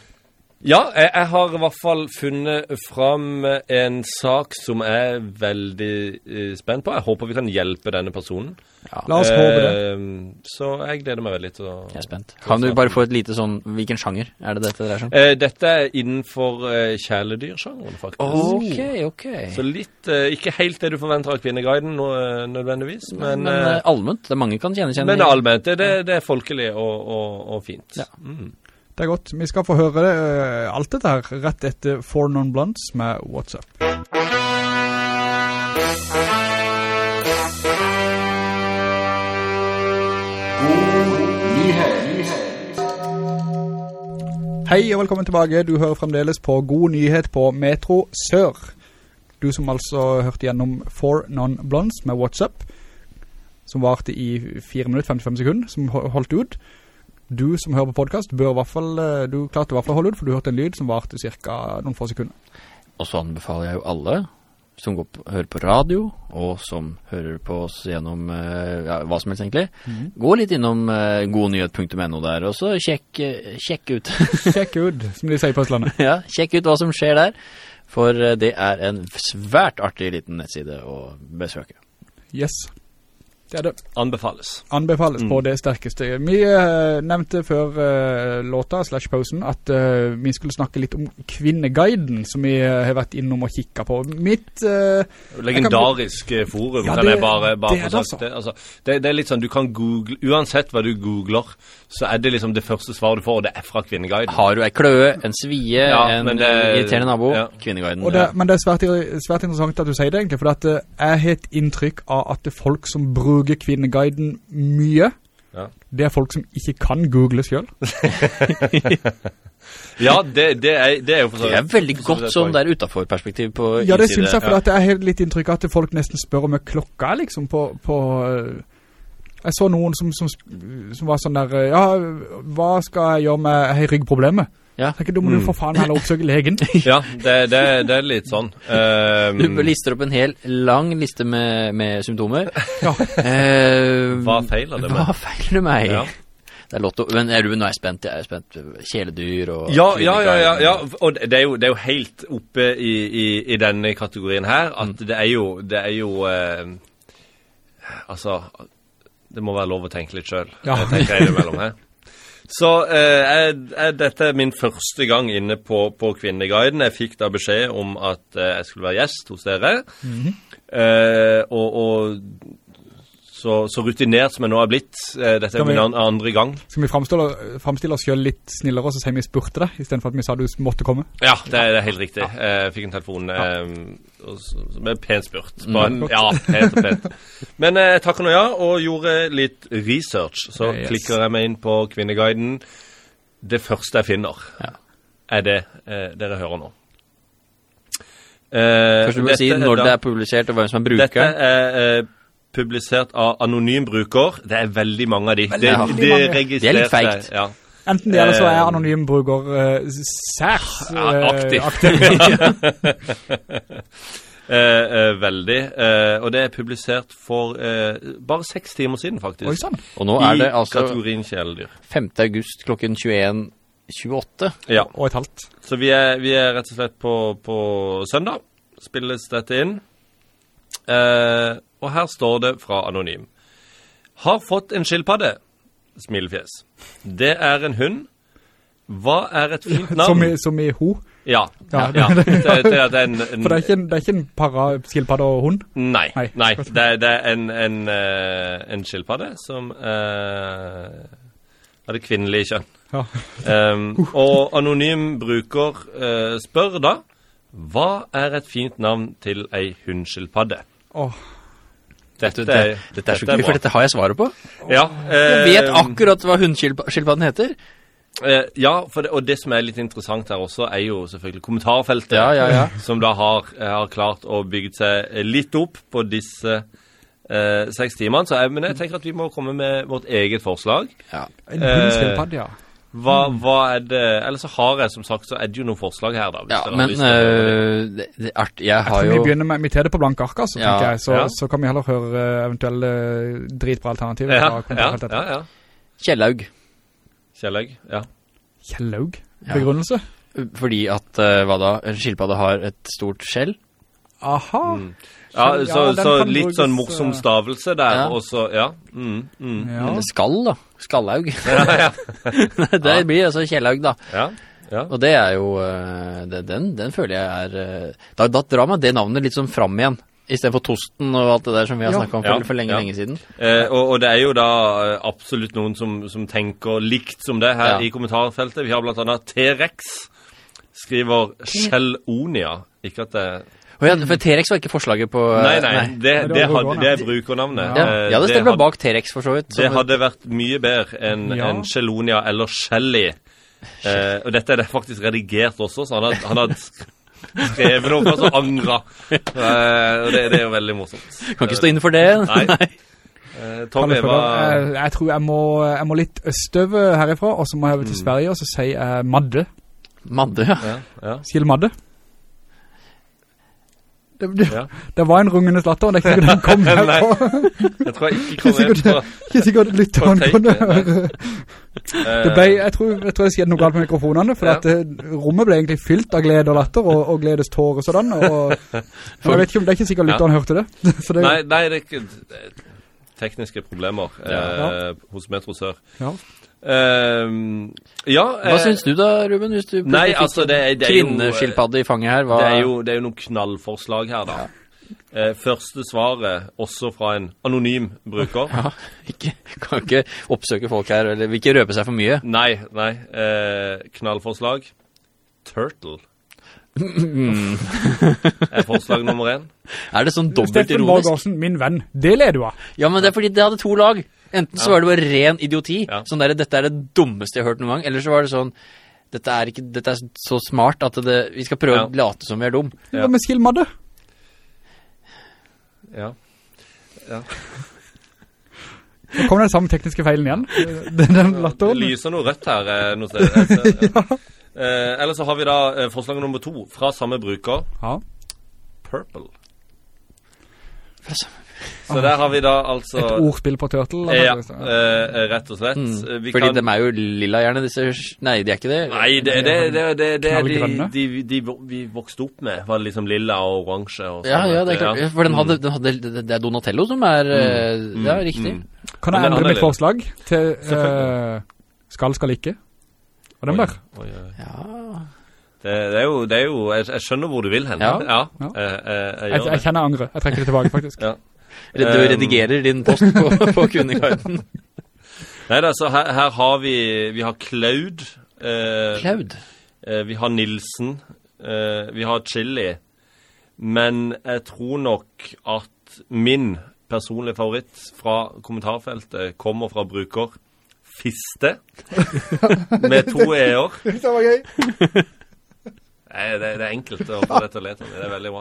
Ja, jeg, jeg har i hvert fall funnet fram en sak som jeg er veldig eh, spent på. Jeg håper vi kan hjelpe denne personen. Ja, La oss håpe det. Eh, så jeg gleder meg veldig til å jeg er spent. Kan du bare få et lite sånn, hvilken sjanger er det dette dreier seg om? Eh, Dette er innenfor uh, kjæledyrsjangeren, faktisk. Ok, ok. Så litt eh, Ikke helt det du forventer av Kvinneguiden nå, eh, nødvendigvis, men, men, men eh, eh, allment, det er mange kan kjenne kjenne. men allment. Det, det, det er folkelig og, og, og fint. Ja. Mm. Det er godt. Vi skal få høre det, eh, alt dette her rett etter Four Non Blunts med What's Up. Hei og velkommen tilbake. Du hører fremdeles på God Nyhet på Metro Sør. Du som altså hørte gjennom Four Non Blondes med What's Up, som varte i 4 minutter 55 sekunder, som holdt ut. Du som hører på podcast bør i hvert fall, eh, du klarte i hvert fall å holde ut, for du hørte en lyd som varte cirka noen få sekunder. Og så anbefaler jeg jo alle som går på, hører på radio, og som hører på oss gjennom eh, ja, hva som helst egentlig, gå litt innom uh, godnyhet.no der, og så sjekk, eh, sjekk ut Sjekk ut, som de sier på Østlandet. ja, sjekk ut hva som skjer der, for eh, det er en svært artig liten nettside å besøke. Yes. Det er det. Anbefales. Anbefales på det sterkeste. Vi eh, nevnte før eh, låta slash pausen at eh, vi skulle snakke litt om Kvinneguiden, som vi har vært innom og kikket på. Mitt... Legendarisk kan... forum, Ja, kan jeg bare, bare det er få det, sagt. Det, altså, det, det er litt sånn, du kan google, uansett hva du googler, så er det liksom det første svaret du får, og det er fra Kvinneguiden. Har du ei kløe, en svie, Ja, en det- irriterende nabo, ja. Kvinneguiden. det, men det er svært, svært interessant at du sier det egentlig, for at, jeg har et inntrykk av at det folk som bruker Kvinneguiden mye, Ja. det er folk som ikke kan google selv. Ja, det, det, er, det er jo for så Det er veldig for godt sånn der utenfor-perspektiv på Ja, det synes jeg, for ja. at jeg har litt inntrykk at folk nesten spør om klokka er, liksom, på... på øh, jeg så noen som, som, som var sånn der, øh, ja, hva skal jeg gjøre med, jeg har ryggproblemer? Ja. Tenker, da må du for faen heller oppsøke legen. Ja, det, det, det er litt sånn. Um, Du lister opp en hel lang liste med, med symptomer. Ja. Uh, Hva feiler det med? Hva feiler det meg? Ja. Det er lotto. Men er du, nå er jeg spent. Jeg er spent. kjeledyr og Ja, ja, ja, ja, ja. og det er, jo, det er jo helt oppe i, i, i denne kategorien her, at Mm. det er jo, det er jo eh, Altså, det må være lov å tenke litt selv, Ja. jeg tenker jeg innimellom her. Så eh, er, jeg, dette min første gang inne på, på Kvinneguiden. Jeg fikk da beskjed om at eh, jeg skulle være gjest hos dere. eh, og, og så, så rutinert som jeg nå er blitt, eh, dette er vi- min andre gang. Skal vi fremstille, oss selv litt snillere, og så sier vi spurte deg, i stedet for at vi sa du måtte komme? Ja, det er, det er helt riktig. Ja. Jeg fikk en telefon ja. som er pent spurt. Bare en, Mm. ja, helt og pent. Men eh, jeg takker nå ja, og gjorde litt research. Så Yes. klikker jeg meg inn på Kvinneguiden. det første jeg finner, Ja. er det eh, dere hører nå. Eh, Først du må si når da- det er publisert og hvem som er Dette er eh, publisert av anonym bruker. Det er veldig mange av de. Det, det mange. Det er litt feigt. Ja. Enten det eller så er Eh, anonym bruker uh, særs uh, aktiv. aktiv. uh, eh, veldig. Eh, og det er publisert for eh, bare seks timer siden, faktisk. Oi sann. Og nå er det altså 5. august klokken 21.28. Ja. Og et halvt. Så vi er, vi er rett og slett på, på søndag. Spilles dette inn. Eh, og her står det fra Anonym. Har fått en skilpadde. Smilefjes. Det er en hund. Hva er et fint Som navn? i, som i ho. Ja. Ja, ja. det- Det, det, en, en, For det er ikke en, det er ikke en para-skilpadde og hund. Nei. Nei. nei. Det, det er en, en, eh, en skilpadde som uh, har det kvinnelige kjønn. Ja. Um, og anonym bruker uh, spør da Hva er et fint navn til ei hundskilpadde? Åh, Dette, Dette, dette er så gøy, for dette har jeg svaret på. Ja, Jeg vet eh, akkurat hva hundskilpadden heter. eh, ja for det, og det som er litt interessant her også, er jo selvfølgelig kommentarfeltet. Ja, ja, ja. Som da har, har klart å bygge seg litt opp på disse eh, seks timene. Så jeg, men jeg tenker at vi må komme med vårt eget forslag. Ja. en hundskilpadd, ja. Hva, hva er det Eller så har jeg som sagt Så er det jo noen forslag her, da. Ja, men øh, det, det er artig. Jeg Jeg jo tror vi begynner med, vi tar det på blank ark, altså, Ja, tenker jeg. Så, ja. så kan vi heller høre eh, eventuelle dritbra alternativer. ja, ja, ja, ja. Kjellaug. Kjellaug. Ja. Kjellaug. Ja. Begrunnelse? Fordi at, øh, hva da, en skilpadde har et stort skjell. Aha. Mm. Ja, så, ja, så litt sånn morsom eh, stavelse der, Ja. og så Ja. Mm, mm. Ja. Men skall, da. Skallaug. det blir altså Kjellaug, da. ja. ja. Og det er jo øh, det, den, den føler jeg er øh, da, da drar man det navnet litt sånn fram igjen. I stedet for Tosten og alt det der som vi har Ja. snakket om for, Ja, for lenge, ja. lenge siden. Eh, og, og det er jo da eh, absolutt noen som, som tenker likt som det her Ja. i kommentarfeltet. Vi har blant annet T-rex. Skriver Shellonia. Ikke at det for T-rex var ikke forslaget på Nei, nei. Det, det det, hadde, det er brukernavnet. Ja, Eh, jeg det stemt meg bak T-rex for så vidt. Det hadde vært mye bedre enn Ja. en Shellonia eller Shelly. Eh, og dette er det faktisk redigert også, så han hadde, han hadde skrevet noe og så angra. Eh, og det, det er jo veldig morsomt. Kan ikke stå inne for det. Nei. Eh, Tommy, hva jeg, jeg tror jeg må, jeg må litt østøve herifra, og så må jeg over Mm. til Sverige, og så sier jeg Madde. Madde, ja. ja, ja, Sier du Madde? Det, det, ja. det var en rungende slatter, og det er ikke sikkert den kom her på. Jeg tror jeg ikke kom her på ikke sikkert lytteren kunne høre. eh, Det ble, jeg tror, jeg tror det skjedde noe galt med mikrofonene, for Ja. at rommet ble egentlig fylt av glede og latter, og, og gledes tårer og sånn, og, og, jeg vet ikke om det er ikke sikkert lytteren hørte det. Det Nei, nei, det er ikke Tekniske problemer eh, Ja. hos Metro Sør. ja. Uh, ja Hva eh, syns du da, Ruben? Hvis du Nei, altså, det er- det er jo- Kvinneskilpadde i fanget her, hva Det er, jo, det er jo noen knallforslag her, da. Eh, første svaret, også fra en anonym bruker. Ja, ikke, kan ikke oppsøke folk her, eller vil ikke røpe seg for mye. Nei, nei. Eh, knallforslag. Turtle er forslag nummer én. Er det sånn dobbelt Steffen ironisk? Borgersen, min venn, det leder du av. Ja, men det er fordi det hadde to lag. Enten så var det bare ren idioti, Ja. sånn der, dette er det dummeste jeg har hørt noen gang, eller så var det sånn, dette er, ikke, dette er så smart at det, vi skal prøve Ja. å late som vi er dum. Ja. Hva med Skill Madde? Ja. Nå kom den samme tekniske feilen igjen. Den, den Det lyser noe rødt her eh, noe sted. Ja. Eh, eller så har vi da eh, forslag nummer to fra samme bruker. Ja. Purple. Så der har vi da altså Et ordspill på Turtle. Ja, altså. eh, rett og slett. Mm. Eh, Vi Fordi kan- de er jo lilla gjerne, disse, nei, de er ikke det. Nei, det, det, det, det, det er de, de, de, vi vokste opp med. Var liksom lilla og oransje. Og Ja, sånn, ja, det er klart. ja. For den hadde, den hadde, det det er Donatello som er, eh, Mm, ja, riktig. mm. Kan jeg endre er mitt forslag til eh, skal, skal ikke? Og den bør. Oi, oi, oi. Ja. Det, det er jo, det er jo jeg, jeg skjønner hvor du vil hen. Ja. ja. Ja. Jeg, eh, jeg Jeg, jeg kjenner angre. Jeg trekker det tilbake, faktisk. Ja. Du Um, redigerer din post på, på kundeguiden. Nei da, så her, her har vi Vi har Cloud. eh, Cloud. eh, vi har Nilsen. eh, vi har Chili. Men jeg tror nok at min personlige favoritt fra kommentarfeltet kommer fra bruker Fiste. Med to e-er. Det var gøy. Nei, det, det er enkelt å få det til å lete om, Det er veldig bra.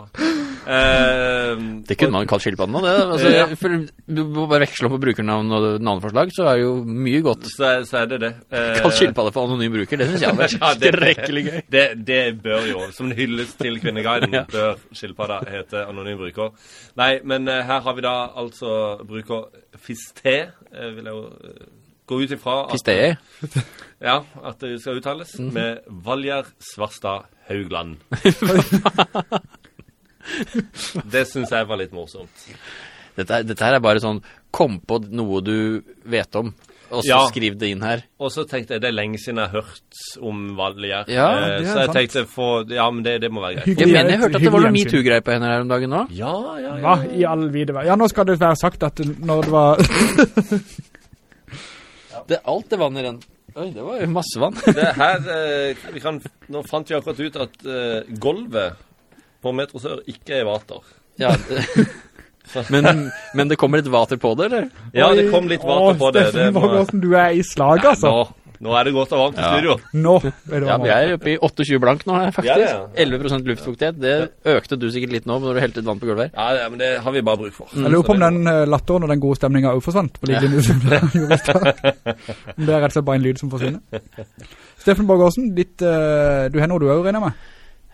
Uh, Det kunne man kalt skilpadden nå, det. Altså, Ja. for du må bare veksle opp på brukernavn og navneforslag, så er jo mye godt. så, så er det det. Uh, Kalt skilpadde for anonym bruker, det synes jeg var Ja, skrekkelig gøy. Det, det bør jo, som en hyllest til Kvinneguiden, Ja. bør skilpadda hete anonym bruker. Nei, men uh, her har vi da altså bruker Fiste, eh, vil jeg jo gå ut ifra. at- Fisté. Ja, at det skal uttales. Mhm. Med Valjar Svarstad Haugland. det syns jeg var litt morsomt. Dette, dette her er bare sånn, kom på noe du vet om, og så Ja. skriv det inn her. Og så tenkte jeg det er lenge siden jeg har hørt om Valjar. Ja, eh, så jeg sant. tenkte få Ja, men det, det må være greit. Hyggelig. Jeg mener, jeg hørte at det var noe MeToo-greier på henne her om dagen nå. Ja, ja, ja. Hva i all vide verden? Ja, nå skal det være sagt at når det var Det, alt det vannet renner. Oi, det var jo masse vann. Det her eh, vi kan, Nå fant vi akkurat ut at eh, gulvet på Metro Sør ikke er vater. Ja, det- men, men det kommer litt vater på det, eller? Ja, det kom litt vater på det. Åh, Steffen må, Borgersen, du er i slag, ja, altså. nå, nå er det godt og varmt i Ja. studio. Nå er det Ja, varmt. vi er oppe i 28 blank nå, faktisk. 11% luftfuktighet. Det økte du sikkert litt nå når du helte ut vann på gulvet her. Ja, ja, men det har vi bare bruk for. Jeg lurer på om den eh, latteren og den gode stemninga òg forsvant på linje som det gjorde i stad. Det er rett og slett bare en lyd som forsvinner. Steffen Borgårdsen, ditt, eh, du har noe du òg, regner jeg med?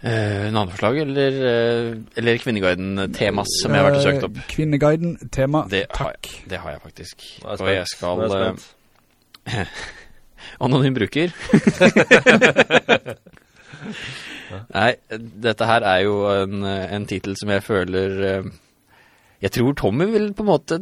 annen forslag, eller, uh, eller Kvinneguiden-temas som jeg har vært og søkt opp? Eh, Kvinneguiden, tema, takk. har, jeg, det har jeg faktisk. Er Og jeg skal jeg. Anonym bruker. Nei, dette her er jo en, en titel som jeg føler eh, Jeg tror Tommy vil på en måte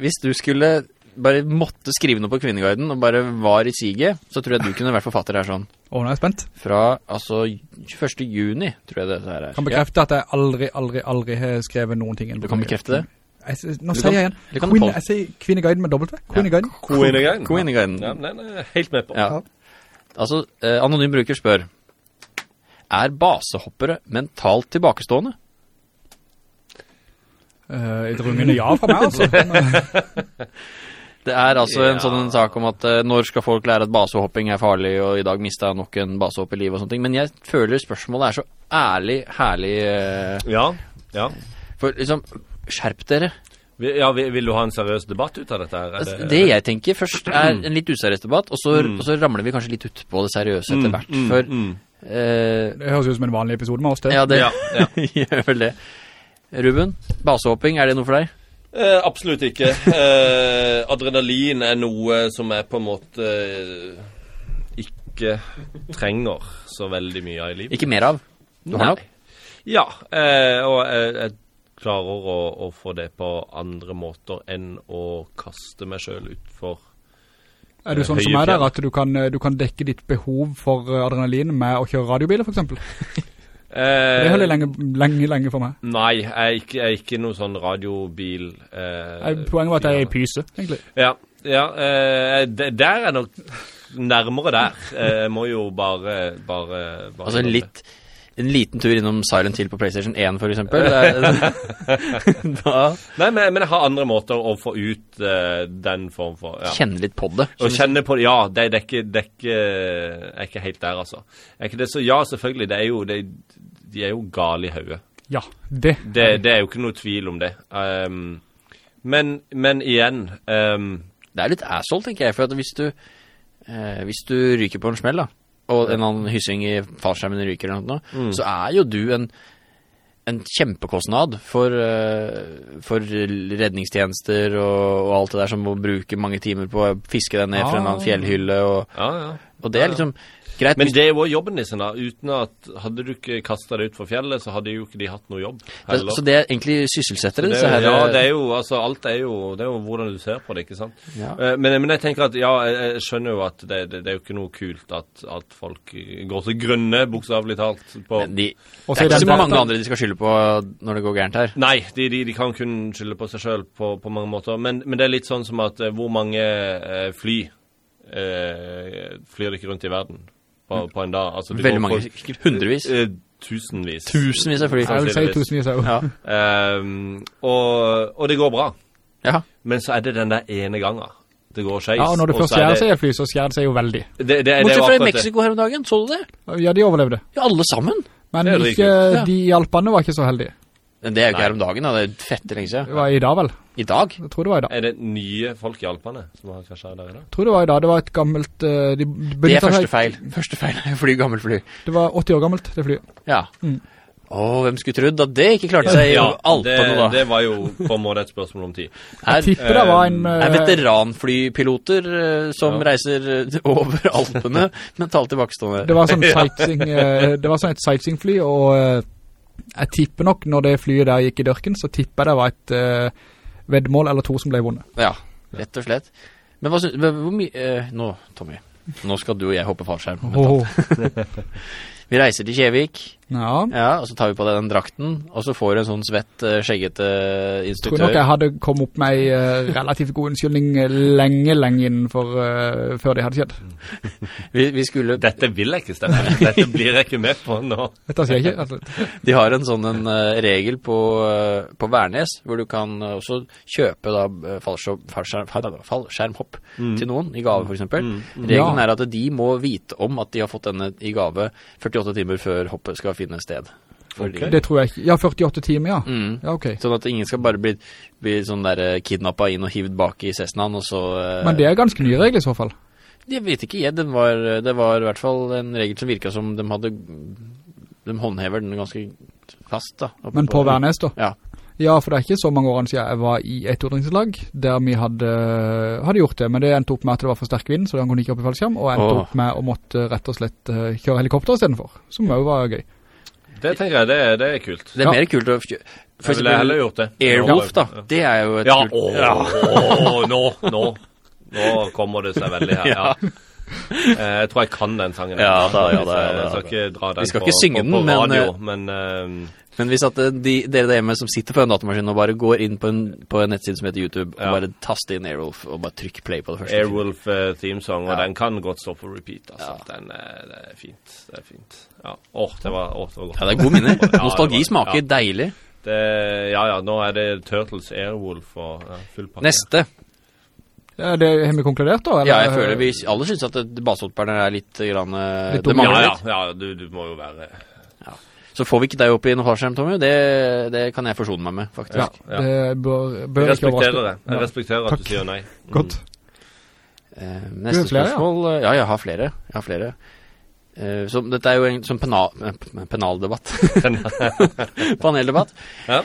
Hvis du skulle bare måtte skrive noe på Kvinneguiden og bare var i siget, så tror jeg du kunne vært forfatter her sånn. Å, nå er jeg spent. Fra altså 21. juni, tror jeg det her er. Kan bekrefte at jeg aldri, aldri, aldri har skrevet noen ting. Du kan bekrefte det? Jeg, nå sier jeg igjen. Queen, jeg sier Kvinneguiden med dobbelt V. Kvinneguiden. Kvinneguiden. Kvinneguiden. Ja, men den er jeg helt med på. Ja. Altså, eh, anonym bruker spør Er basehoppere mentalt tilbakestående? Uh, et rungende ja fra meg, altså. Det er altså en Ja. sånn sak om at uh, når skal folk lære at basehopping er farlig, og i dag mistet jeg nok en basehopp i livet og sånne ting. Men jeg føler spørsmålet er så ærlig, herlig. Uh, Ja, ja. For liksom, skjerp dere. Ja vil, du ha en seriøs debatt ut av dette? her? Er Altså, Det jeg tenker først er en litt useriøs debatt, og så, Mm. og så ramler vi kanskje litt ut på det seriøse etter hvert. Mm, For mm. eh, det høres ut som en vanlig episode med oss, det. ja, det Ja, ja. gjør vel det. Ruben, basehopping, er det noe for deg? Eh, absolutt ikke. Eh, adrenalin er noe som jeg på en måte eh, ikke trenger så veldig mye av i livet. Ikke mer av? Du har Nei. nok? Ja, eh, og jeg, jeg klarer å, å få det på andre måter enn å kaste meg sjøl utfor Er du sånn som er der, at du kan, eh, du kan dekke ditt behov for eh, adrenalin med å kjøre radiobiler, for eksempel? Det holder lenge, lenge, lenge for meg. Nei, jeg er ikke, jeg er ikke noen sånn radiobil eh, Eh, Poenget var at jeg er i pyse, egentlig. Ja, ja eh, det, der er nok nærmere der. Eh, Jeg må jo bare, bare, bare Altså litt En liten tur innom Silent Hill på PlayStation 1, for eksempel. Da Nei, men, men jeg har andre måter å få ut uh, den form for ja. kjenne litt på det. Og kjenne på det, ja, det, det, er ikke, det er ikke, jeg er ikke helt der, altså. Er ikke det så, ja, selvfølgelig, det er jo, det, de er jo gale i hodet. Ja, det. Det, det er jo ikke noe tvil om det. Um, men, men igjen um, Det er litt asshole, tenker jeg. For at hvis du, uh, hvis du ryker på en smell, da, og en annen hyssing i fallskjermen ryker eller noe, Mm. så er jo du en en kjempekostnad for, eh, for redningstjenester og, og alt det der som må bruke mange timer på å fiske deg ned fra en eller annen Ah. fjellhylle. Og, Ja, ja. og det er liksom greit. Men det er jo jobben din, da. Uten at Hadde du ikke kasta ut utfor fjellet, så hadde jo ikke de hatt noe jobb. heller. så det er egentlig sysselsetter Det, disse her ja, det er jo Altså, alt er jo Det er jo hvordan du ser på det, ikke sant. Ja. Eh, Men, men jeg tenker at Ja, jeg, jeg skjønner jo at det, det, det er jo ikke noe kult at, at folk går så grønne, bokstavelig talt, på Men de, det er ikke så mange andre de skal skylde på når det går gærent her. Nei, de, de, de kan kun skylde på seg sjøl på, på mange måter. Men, men det er litt sånn som at eh, hvor mange eh, fly eh, flyr det ikke rundt i verden på, på en dag? Altså, Veldig mange, sikkert hundrevis. Eh, tusenvis. Tusenvis av fly. Jeg vil si tusenvis òg. Ja. Um, og, og det går bra. ja. Men så er det den der ene gangen. det går skeis. Ja, og når det først så er skjærer seg i fly, så skjærer det seg jo veldig. Det, det, det er Bortsett fra i Meksiko. Mexico her om dagen, så du det? Ja, de overlevde. Ja, alle sammen. Men er ikke, Ja. de i Alpene var ikke så heldige. Men det er jo ikke Nei. her om dagen, da. det er fett lenge siden. Det var i dag vel? I dag? Jeg tror det var i dag. Er det nye folk i Alpene som har krasjet der i dag? Jeg tror det var i dag. Det var et gammelt... eh, de Det er første feil. Første feil er fly, gammelt fly. Det var 80 år gammelt, det flyet. Ja. Mm. Åh, hvem skulle trodd at det ikke klarte seg i ja, Alpene da? det var jo på en måte et spørsmål om tid. Jeg Er, tipper det var en... er eh, veteranflypiloter eh, som Ja. reiser eh, over Alpene, mentalt tilbakestående. Det var sånn sightseeing, eh, det var sånn et sightseeingfly, og eh, jeg tipper nok når det flyet der gikk i dørken, så tipper jeg det var et eh, vedmål eller to som ble vunnet. Ja, rett og slett. Men hva synes, hvor mye... uh, nå, Tommy, nå skal du og jeg hoppe fallskjerm. Oh. Vi reiser til Kjevik, Ja, ja, og så tar vi på deg den drakten, og så får du en sånn svett, skjeggete instruktør. tror nok jeg hadde kommet opp med en eh, relativt god unnskyldning eh, lenge, lenge innenfor, uh, før det hadde skjedd. Vi, vi skulle, Dette vil jeg ikke stemme. Dette blir jeg ikke med på nå. Dette sier jeg ikke. Altså. de har en sånn en, eh, regel på, eh, på Værnes, hvor du kan eh, også kjøpe da eh, fallskjerm, fallskjerm, fallskjermhopp til noen, i gave for eksempel. Regelen Ja. er at de må vite om at de har fått denne i gave 48 timer før hoppet skal finne sted. Fordi, Ok. Det tror jeg ikke. Ja, 48 timer, ja. Mm. Ja, ok. Sånn at ingen skal bare bli, bli sånn der eh, kidnappet inn og hivd bak i Cessnaen, og så... eh, Men det er ganske nye regler i så fall. Jeg vet ikke, jeg. Den var, det var i hvert fall en regel som virket som de hadde... De håndhever den ganske fast, da. Men på Værnes da. Ja. Ja, for det er ikke så mange årene siden jeg var i et utdrikningslag der vi hadde, hadde gjort det, men det endte opp med at det var for sterk vind, så han kunne ikke opp i fallskjerm, og endte Åh. opp med å måtte rett og slett eh, kjøre helikopter i stedet for, som også var gøy. Det tenker jeg, det, er- det er kult. Det er Ja. mer kult å... For Jeg ville heller gjort det. Airwolf, da. Det er jo et Ja, kult... åh, nå, nå, nå kommer det seg veldig her, ja. Eh, Jeg tror jeg kan den sangen. Ja da, ja da, ja da. Jeg skal ikke dra den Vi skal på, ikke synge den, men, radio, eh, men, uh, Men hvis at de, dere der hjemme som sitter på en datamaskin og bare går inn på en, på en nettside som heter YouTube, og bare taster inn Airwolf, og bare trykk play på det første. Airwolf uh, theme song, og den kan godt stå på repeat, altså. Den, er- det er fint, det er fint. Ja, åh, det var, åh, det var godt. Ja, det er gode minner. Ja, det var- Nostalgi smaker deilig. Det, ja, ja, nå er det Turtles Airwolf og ja, full pakke. Neste. Ja, det har vi konkludert da? eller? Ja, jeg føler vi alle synes at basehopperne er litt grann... eh, Litt det mangler Ja, litt. ja, ja, du, du må jo være Så får vi ikke deg opp i noen fallskjerm, Tommy. Det, det kan jeg forsone meg med, faktisk. Ja, Ja. det bør, bør ikke respekterer overraske. det. Jeg respekterer at Takk. du sier nei. Godt. Eh, neste flere, spørsmål eh, Ja, jeg har flere. Jeg har flere. Eh, så dette er jo en sånn penal, eh, penaldebatt. Paneldebatt. Ja.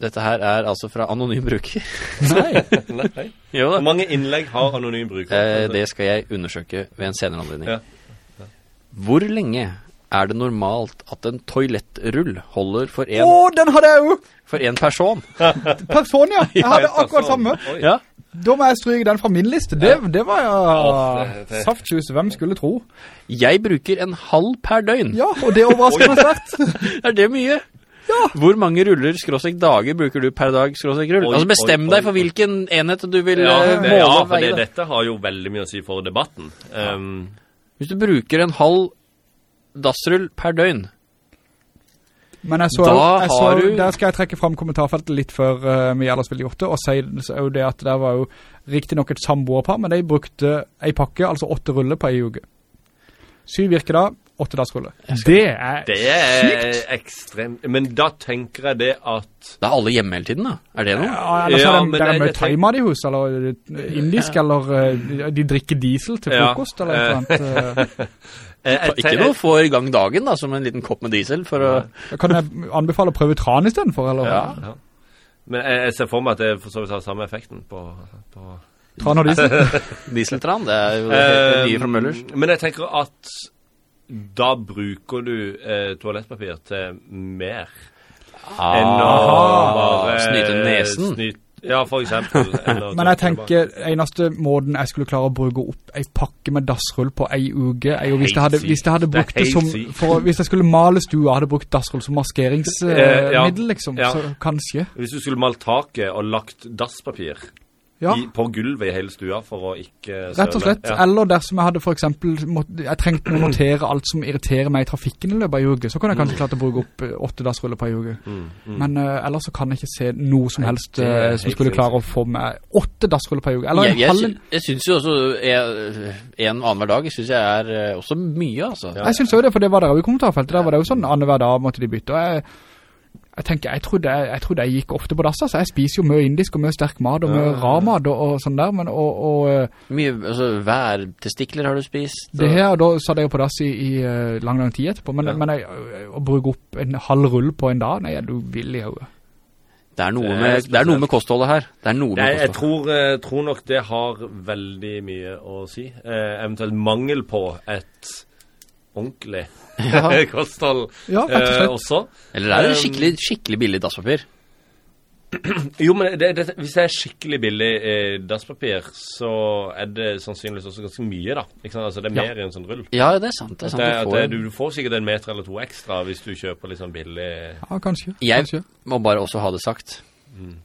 Dette her er altså fra anonym bruker. Nei, Nei. jo Hvor mange innlegg har anonym bruker? Eh, det skal jeg undersøke ved en senere anledning. Ja. Hvor lenge er det normalt at en toalettrull holder for en, Åh, den hadde jeg jo! for en person? Person, ja. Jeg hadde akkurat samme. Ja. Da må jeg stryke den fra min liste. Det, det var ja saftjus. Hvem skulle tro? Jeg bruker en halv per døgn. Ja, og det overrasker meg svært. Er det mye? Ja. Hvor mange ruller skråstrek dager bruker du per dag skråstrek rull? Oi, altså bestem oi, deg for hvilken enhet du vil Ja, eh, det, måle ja, for det, dette har jo veldig mye å si for debatten. Um, Hvis du bruker en halv dassrull per døgn, Men jeg så, Da jeg så har du- Der skal jeg trekke fram kommentarfeltet litt før uh, vi ellers ville gjort det, og si jo det at der var jo riktig nok et samboerpar, men de brukte en pakke, altså åtte ruller på en uke. Syv virker åtte dagsruller. Det er det er ekstremt Men da tenker jeg det at da er alle hjemme hele tiden da. Er det noe? Ja, eller så Ja, er det, er mye thaimat i hus, eller indisk, indisk, eller eh, de drikker diesel til Ja, frokost, eller noe annet. eh. Ikke noe for i gang dagen da, som en liten kopp med diesel for å... Kan jeg anbefale å prøve tran i stedet for, eller? Ja. Ja. Men jeg, jeg ser for meg at det for så vidt har samme effekten på, på Tran og diesel. Dieseltran, det er jo det nye fra Møllers. Um, Men jeg tenker at da bruker du eh, toalettpapir til mer enn å bare Snyte nesen. snyt- ja, for eksempel. Men jeg tenker, eneste måten jeg skulle klare å bruke opp ei pakke med dassrull på ei uke, er jo hvis jeg hadde, hvis jeg hadde brukt det det som, for, hvis jeg skulle male stua, hadde brukt dassrull som Eh, ja. maskeringsmiddel, liksom, Ja. så kanskje. Hvis du skulle malt taket og lagt dasspapir Ja. i, på gulvet i hele stua for å ikke søle. Rett og slett. Ja. Eller dersom jeg hadde for eksempel jeg trengte å notere alt som irriterer meg i trafikken i løpet av uke, så kan jeg kanskje klart å bruke opp eh, åtte dassruller på en uke. Mm, mm. Men uh, ellers så kan jeg ikke se noe som helst eh, som skulle klare å få meg åtte dassruller på en uke. Eller Jeg, en jeg, halv. jeg synes jo også jeg, en annen hver dag synes jeg er også mye, altså. Ja. Jeg synes jo det, for det var der jo i kommentarfeltet. Der var det jo sånn annenhver dag måtte de bytte. Og jeg, jeg tenker, jeg trodde jeg, jeg trodde jeg gikk ofte på dass, altså. Jeg spiser jo mye indisk og mye sterk mat og mye Ja. rar mat og, og sånn der, men og, og eh, Mye, altså, værtestikler har du spist. Det og- her, da satt jeg jo på dass i, i eh, lang, lang tid etterpå, men, Ja. men jeg, å bruke opp en halv rull på en dag, nei, er du vil i hodet. Det er, noe Det er med, det er noe med kostholdet her. Det er noe med jeg kostholdet. tror, jeg tror nok det har veldig mye å si. Eh, eventuelt mangel på et ordentlig Ja. kosthold Ja, eh, også. Eller er det Um, skikkelig, skikkelig billig dasspapir? Jo, men det, det, hvis det er skikkelig billig eh, dasspapir, så er det sannsynligvis også ganske mye, da. Ikke sant? Altså, det er Ja. mer i en sånn rull. Ja, det er sant. Det er sant. det, Du får det, du, du får sikkert en meter eller to ekstra hvis du kjøper litt sånn billig Ja, kanskje. Jeg kanskje. må bare også ha det sagt. Mm.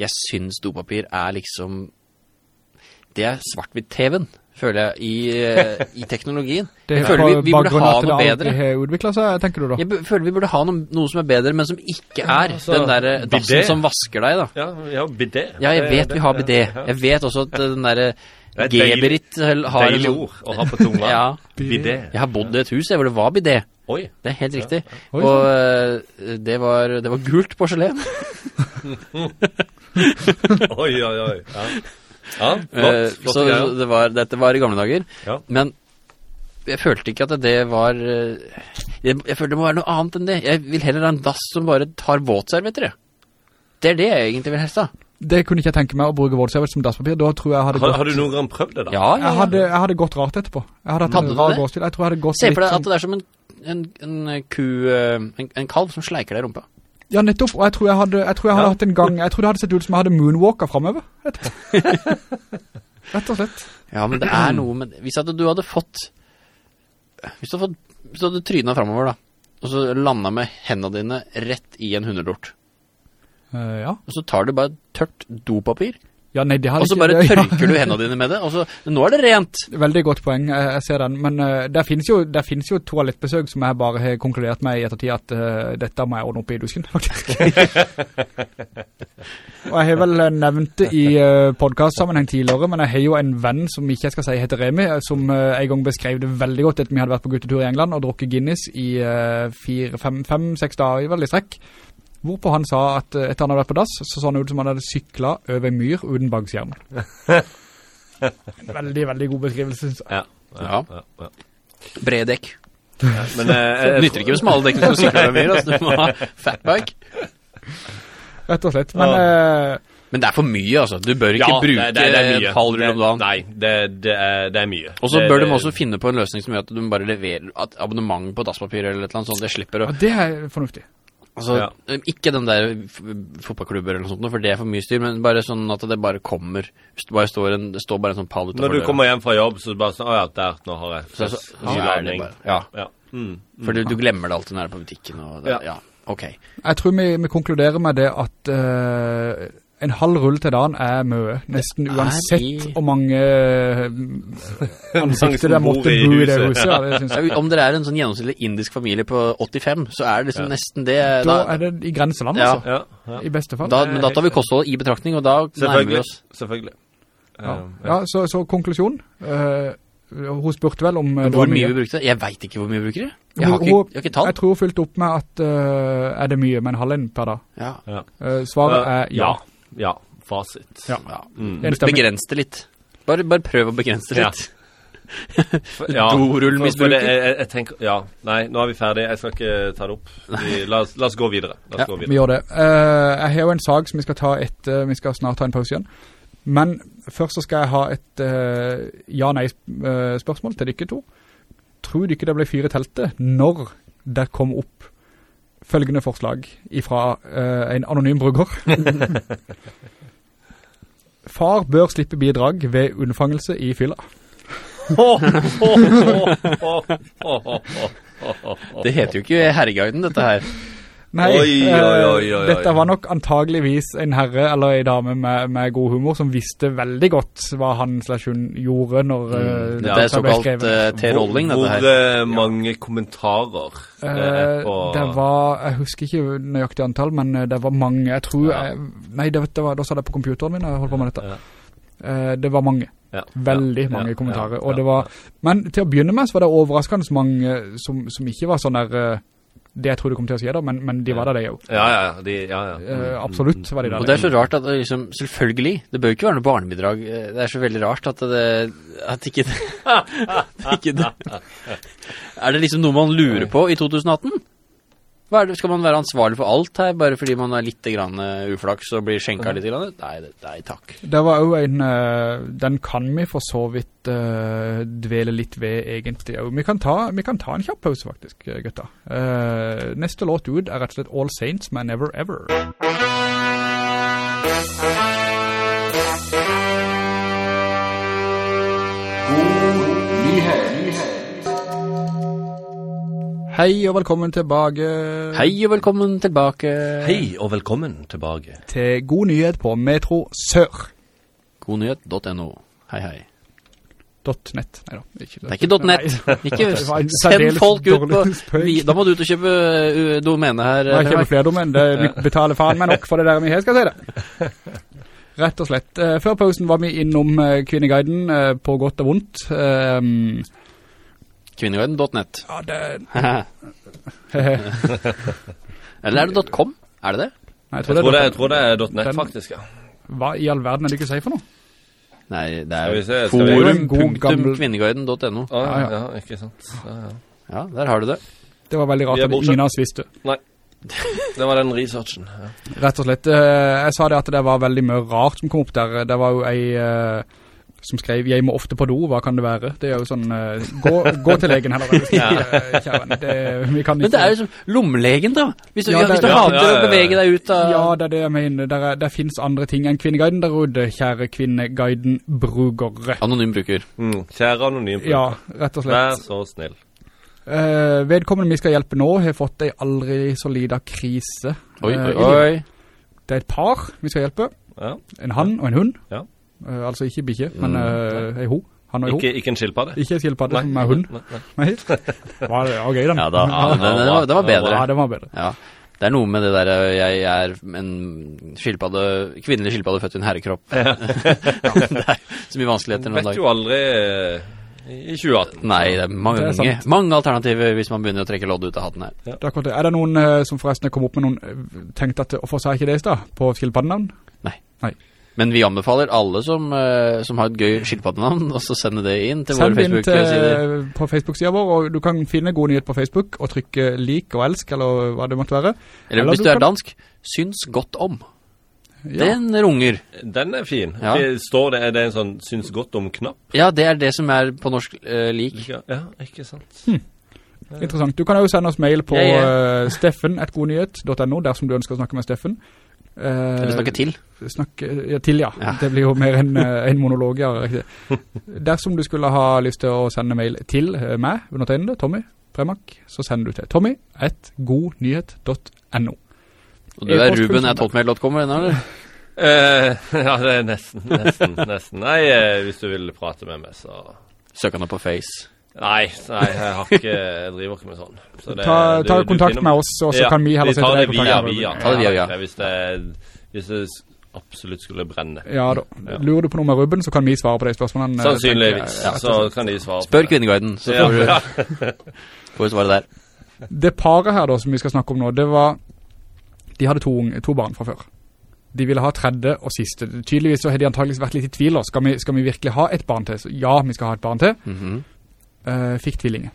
Jeg syns dopapir er liksom Det er svart-hvitt-TV-en, føler jeg, i, eh, i teknologien. Det Jeg er føler vi, vi burde ha noe bedre. utviklet seg, tenker du da? Jeg føler vi burde ha noe, noe som er bedre, men som ikke er altså, den der eh, dassen som vasker deg, da. Ja, ja bidé. Ja, jeg vet det- vi har bidé. ja. Jeg vet også at eh, den derre er deilig- Geberit har en Deilig ord å ha på tunga. Ja. Bidé. Jeg har bodd i et hus jeg, hvor det var bidé. Oi. Det er helt riktig. Oi, Og det var, det var gult porselen. Oi, oi, oi. Ja, ja Eh, flott. Flott så det var, dette var i gamle dager. Ja. Men jeg følte ikke at det var eh, jeg, jeg følte det må være noe annet enn det. Jeg vil heller ha en dass som bare tar våtservietter, jeg. Det er det jeg egentlig vil helst ha. Det kunne ikke jeg tenke meg å bruke vårdservice som dasspapir. Da tror jeg jeg hadde Har, gått... har du noen gang prøvd det, da? Ja, ja, Jeg hadde, jeg hadde gått rart etterpå. Jeg hadde hatt Hadde en rar gåstil. Jeg tror jeg hadde gått Se litt for deg sånn- at det er som en, en, en ku eh, en, en kalv som sleiker deg rumpa. Ja, nettopp. Og jeg tror jeg hadde, jeg tror jeg hadde Ja. hatt en gang... Jeg tror det hadde sett ut som jeg hadde moonwalka fremover etterpå. Rett og slett. Ja, men det er noe med Hvis du hadde fått Hvis du hadde, fått, hvis du hadde trynet fremover da, og så landa med hendene dine rett i en hundelort, Uh, ja. og så tar du bare tørt dopapir, Ja, nei, det hadde og så bare det- ja. tørker du hendene dine med det, og så Nå er det rent! Veldig godt poeng, jeg, jeg ser den. Men uh, der, finnes jo, der finnes jo toalettbesøk som jeg bare har konkludert med i ettertid at uh, dette må jeg ordne opp i dusken, faktisk. og jeg har vel eh, nevnt det i uh, podcast-sammenheng tidligere, men jeg har jo en venn som ikke jeg skal si heter Remi, eh, som uh, en gang beskrev det veldig godt etter vi hadde vært på guttetur i England og drukket Guinness i fire, fem, fem, seks dager i veldig strekk. Hvorpå han sa at eh, etter han hadde vært på dass, så så han ut som han hadde syklet over en myr uten bakskjermen. En veldig, veldig god beskrivelse, synes jeg. Ja. Ja. ja, ja. Brede dekk. Men eh, Det nytter ikke med smale dekk hvis du sykler over myr, altså. Du må ha fatbike. Rett og slett. Men eh, Men det er for mye, altså. Du bør ikke ja, bruke det, det, det halv rull om dagen. Nei, det, det, er, det er mye. Og så Det- bør de det- også finne på en løsning som gjør at du bare leverer abonnement på dasspapir eller et eller annet sånt. Det slipper å ja, det er fornuftig. Altså, Ja. eh, ikke den der fotballklubber eller noe sånt, for det er for mye styr, men bare sånn at det bare kommer, hvis det bare står en, det står bare en sånn pall utenfor Når du døren. kommer hjem fra jobb, så bare sånn Å ja, der, nå har jeg så, så, så er det bare, ja, Ja. Mm. for du, du glemmer det alltid når du er på butikken, og det, Ja. ja. ok. Jeg tror vi, vi konkluderer med det at eh, en halv rull til dagen er mye. Nesten uansett hvor mange eh, ansikter det måtte bo i det huset. Ja, det. Ja, Om dere er en sånn gjennomsnittlig indisk familie på 85, så er det liksom Ja. nesten det. Da Da, er det i grenseland, Ja. altså. Ja, ja. I beste fall. da, men da tar vi kosthold i betraktning, og da nærmer vi oss. Selvfølgelig. Ja, Um, ja så, så konklusjon. Uh, hun spurte vel om eh, Hvor mye vi brukte? Jeg vet ikke hvor mye vi bruker det. Jeg har Hun- ikke, jeg har ikke tall. Jeg tror hun fylte opp med at uh, er det mye, men halv inn per dag. Ja. Uh, Eh, svaret er ja. Ja. Fasit. Ja. ja. Mm. Begrens det litt. Bare, bare prøv å begrense det litt. Ja. Dorullmisbruker. Jeg, jeg, tenker Ja. Nei, nå er vi ferdige. Jeg skal ikke ta det opp. Vi, la, oss, la oss gå videre. La oss Ja, gå Vi gjør det. Uh, jeg har jo en sag som vi skal ta etter, vi skal snart ta en pause igjen. Men først så skal jeg ha et uh, ja-nei-spørsmål til dere to. Tror dere det ble fyr i teltet når det kom opp følgende forslag fra en anonym brugger? Far bør slippe bidrag ved unnfangelse i fylla. Det heter jo ikke Herreguiden, dette her. Nei, Oi, oi, eh, oi, oi, oi. dette var nok antageligvis en herre eller en dame med, med god humor som visste veldig godt hva han slash hun gjorde når Mm. dette ja, det er dette ble såkalt skrevet. eh, T-rolling, Hvor dette her. eh, mange kommentarer det er Eh, på det var, jeg husker ikke nøyaktig antall, men eh, det var mange, jeg tror, Ja. jeg, nei, det, det var, da sa det på computeren min, jeg holdt på med dette. Ja. Eh, det var mange, Ja. veldig Ja. mange Ja. kommentarer, Ja. og det var, men til å begynne med så var det overraskende mange som, som ikke var sånn der, eh, det jeg du kommer til å si da, men, men de var der det jo. Ja, ja, ja. De, ja, ja. Uh, absolutt var de der. Og det er så rart at det liksom, selvfølgelig, det bør jo ikke være noe barnebidrag. eh, Det er så veldig rart at det, at ikke det, at ikke det. Er det liksom noe man lurer på i 2018? Det, skal man være ansvarlig for alt her, bare fordi man er litt grann eh, uflaks og blir skjenka litt grann? Nei, nei, takk. Det var jo en, eh, den kan vi for så vidt uh, dvele litt ved egentlig. Vi kan ta, vi kan ta en kjapp pause faktisk, gutta. Neste låt ut er rett og slett All Saints med Never Ever. Hei og velkommen tilbake Hei og velkommen tilbake. Hei og velkommen tilbake. til God nyhet på Metro Sør. Godnyhet.no. Hei, hei. .net. Neida, ikke Det er ikke .net. Ikke Det var en send folk ut på... Vi, da må du ut og kjøpe uh, domene her. Kjøpe jeg Henrik. flere domen, det, vi betaler faen meg nok for det der vi har, skal si det. Rett og slett. Eh, før pausen var vi innom eh, Kvinneguiden eh, på godt og vondt. Um, Kvinneguiden.net. ja, det... Eller er det .com? Er det det? Nei, jeg Jeg tror det tror det, jeg tror det er .net, Den- faktisk, ja. Hva i all verden er det ikke sier for noe? Nei, det er En forum.kvinneguiden.no. Ah, Ja, ja. ja, ikke sant. Ja, ja. Ja, der har du det. Det var veldig rart at ingen av oss visste. Det var den researchen. Ja. Rett og slett. eh, jeg sa det at det var veldig mye rart som kom opp der. Det var jo ei eh, som skrev 'Jeg må ofte på do, hva kan det være?' Det er jo sånn uh, gå, gå til legen heller, eller si, eh, kjære venn. Vi kan ikke Men det er jo som lommelegen da. Hvis du, Ja, ja, det- hvis du ja, hater ja, ja, å bevege deg ut av... Ja, det er det jeg mener. Der, er, der finnes andre ting enn Kvinneguiden der ute, kjære kvinneguiden, bruker. Anonym bruker. Mm. Kjære anonym. bruker. Ja, rett og slett. Vær så snill. Uh, vedkommende vi skal hjelpe nå har fått ei aldri så lida krise. Oi, oi, oi. Det er et par vi skal hjelpe. Ja. En han og en hund. Ja. Eh, altså ikke bikkje, men Mm. uh, ei ho. Han og. Ikke, ikke en skilpadde? Ikke en skilpadde som er hund. Nei, nei. Nei. Det var, det var gøy, den. Ja da, ja, det, var, det, var bedre. Ja, det var bedre. Ja. Det er noe med det der, øh, jeg er en skilpadde, kvinnelig skilpadde født i en herrekropp. Ja. det er så mye vanskeligheter noen Vet dag. jo aldri eh, i 2018. Nei, det er mange, Det er mange alternativer hvis man begynner å trekke lodd ut av hatten her. Det er, det. er det noen eh, som forresten kom opp med noen Tenkt tenkte at hvorfor sa jeg ikke det i stad på skilpaddenavn? Men vi anbefaler alle som, øh, som har et gøy skilpaddenavn, å sende det inn til våre Send inn til, Facebook-sider. på Facebook-sida vår, og du kan finne God nyhet på Facebook og trykke lik og elsk, eller hva det måtte være. Eller eller hvis du er kan- dansk, syns godt om. Ja. Den runger. Den er fin. Ja. Det Står det, er det en sånn syns godt om-knapp? Ja, det er det som er på norsk uh, lik. Ja, ja, ikke sant. Interessant. Du kan jo sende oss mail på Ja, ja. uh, steffen.godnyhet.no dersom du ønsker å snakke med Steffen. Eh, Eller snakke til. snakke ja, til, ja. Ja. Det blir jo mer en, eh, en monolog, ja. Dersom du skulle ha lyst til å sende mail til eh, meg, undertegnede, Tommy Premak, så sender du til tommy at godnyhet.no. Og du er Ruben at hotmail.com, eller? Eh, ja, det er nesten, nesten, nesten. Nei, eh, hvis du vil prate med meg, så... Søk han opp på Face. Nei, nei, jeg har ikke, jeg driver ikke med sånn. Så det- Ta, ta du kontakt du med oss, og så Ja, kan vi heller sette deg i kontakt via, via. Ta det via, ja. Hvis det, hvis det absolutt skulle brenne. Ja da. Lurer du på noe med Ruben, så kan vi svare på de spørsmålene. eh, Sannsynligvis, ja, så kan de svare på Spør det. Kvinneguiden, så får du, får du svaret der. Det paret her da, som vi skal snakke om nå, det var, de hadde to, unge, to barn fra før. De ville ha tredje og siste. Tydeligvis så har de antageligvis vært litt i tvil. Skal vi, skal vi virkelig ha et barn til? Så ja, vi skal ha et barn til. Mhm. Eh, fikk tvillinger.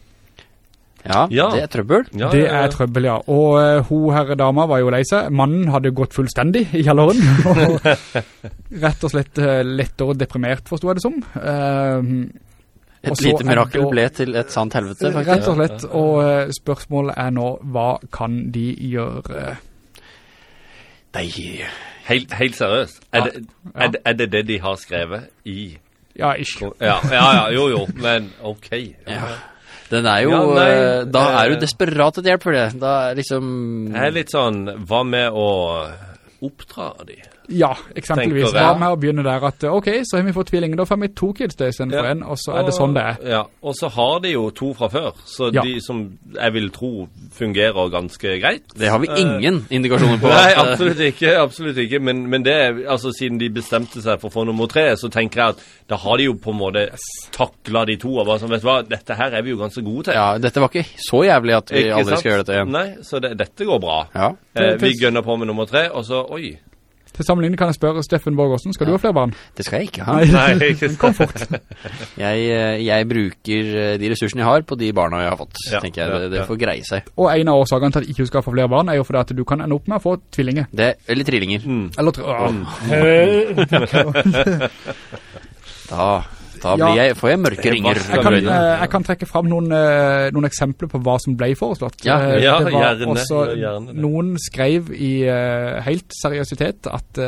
Ja, Ja. det er trøbbel. Ja, det er trøbbel, ja. Og uh, hun herre dama var jo lei seg. Mannen hadde gått fullstendig i kjelleren. og rett og slett uh, lettere deprimert, forstod jeg det som. Uh, Et lite mirakel ble til et sant helvete, rett og slett. Og eh, spørsmålet er nå, hva kan de gjøre? Nei, Helt, helt seriøst. Er, Ja. det, er, det, er det det de har skrevet i Ja, ikke. Ja, ja, ja jo jo, men ok. Ja. Den er jo, Ja, nei, eh, da er du desperat etter hjelp for det. Da er liksom... Det er litt sånn Hva med å oppdra de? Ja, eksempelvis. Hva med å begynne der at, ok, så har vi fått tvillinger, da får vi to kids det i stedet for en, og så er det sånn det er. Ja, og så har de jo to fra før, så Ja. de som jeg vil tro fungerer ganske greit. Det har vi ingen indikasjoner på. Nei, eh, absolutt ikke, absolutt ikke, men, men det, er- altså siden de bestemte seg for å få nummer tre, så tenker jeg at da har de jo på en måte taklet de to, og bare sånn, vet du hva, dette her er vi jo ganske gode til. Ja, dette var ikke så jævlig at vi Ikke aldri sant? skal gjøre dette igjen. Nei, så det, dette går bra. Ja. Eh, vi gønner på med nummer tre, og så, oi. Til sammenligning kan jeg spørre Steffen Borgårdsen, skal du ha flere barn? Det skal jeg ikke ha. Nei, ikke sant. Kom fort. Jeg, eh, jeg bruker eh, de ressursene jeg har på de barna jeg har fått. Ja, tenker jeg, ja, det, det får greie seg. Og en av årsakene til at ikke du skal få flere barn, er jo fordi at du kan ende opp med å få tvillinger. Det, eller trillinger. Mm. Eller tre... Mm. Da, da Ja. jeg, får jeg mørke ringer. Jeg kan, eh, jeg kan trekke fram noen, eh, noen eksempler på hva som ble foreslått. Ja. Eh, Ja, det var gjerne, også, gjerne noen skrev i helt seriøsitet at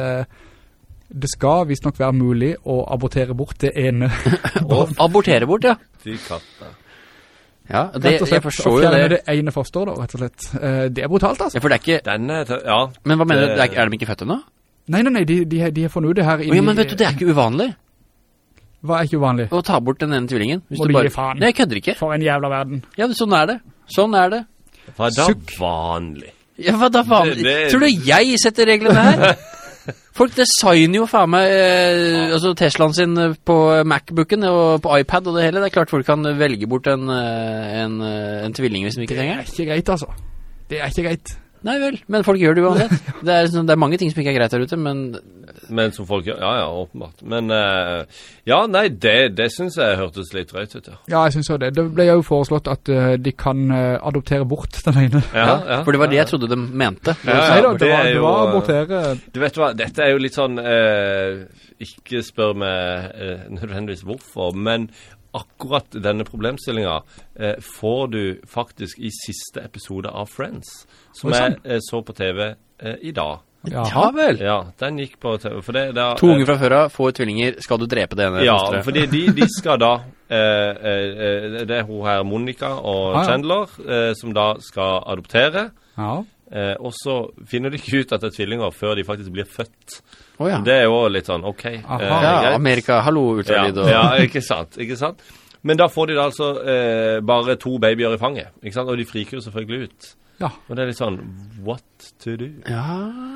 det skal visst nok være mulig å abortere bort det ene. Å abortere bort, ja. Fy katter. Ja, det, Rett og jeg forstår jo det. det ene fosteret da, rett og slett. Det er brutalt, altså. Ja, for det er ikke... Den er, ja. Men hva mener du? Det- du, Er, er de ikke født ennå? Nei, nei, nei, de, de, de har funnet ut det her. Oh, ja, men vet du, det er ikke uvanlig Hva er ikke uvanlig? å ta bort den ene tvillingen. Hvis Må du gi faen. Nei, jeg kødder ikke. For en jævla verden. Ja, sånn er det. Sånn er det. Hva er da Sukk. vanlig? Ja, hva da vanlig? Det- det- Tror du jeg setter reglene her? Folk designer jo faen meg eh, altså Teslaen sin eh, på Macbooken og på iPad og det hele. Det er klart folk kan velge bort en, eh, en, eh, en tvilling hvis de ikke trenger Det trenger er ikke greit, altså. Det er ikke greit. Nei vel, men folk gjør det uansett. Det er, sånn, det er mange ting som ikke er greit her ute, men Men som folk gjør, ja ja, åpenbart. Men uh, ja, nei, det, det syns jeg hørtes litt drøyt ut, ja. Ja, jeg synes jo det. Det ble jo foreslått at uh, de kan uh, adoptere bort den ene. Ja, ja, For det var det jeg trodde de mente. Ja, Nei da, det var, det var abortere. Du vet hva, dette er jo litt sånn eh, Ikke spør meg nødvendigvis hvorfor, men akkurat denne problemstillinga eh, får du faktisk i siste episode av Friends, som jeg eh, så på TV eh, i dag. Ja vel. Ja, den gikk på TV. For det, da, To unger fra før av får tvillinger, skal du drepe det ene Ja, for fordi de, de skal da eh, eh, eh, Det er hun her Monica og Ah, ja. Chandler eh, som da skal adoptere. Ja. Eh, og så finner de ikke ut at det er tvillinger før de faktisk blir født. Oh, ja. Det er jo litt sånn OK. Aha. eh, ja. Amerika, hallo, Ja, ultralyd og ja, ikke sant. ikke sant? Men da får de da altså eh, bare to babyer i fanget. ikke sant? Og de friker jo selvfølgelig ut. Ja. Og det er litt sånn What to do? Ja,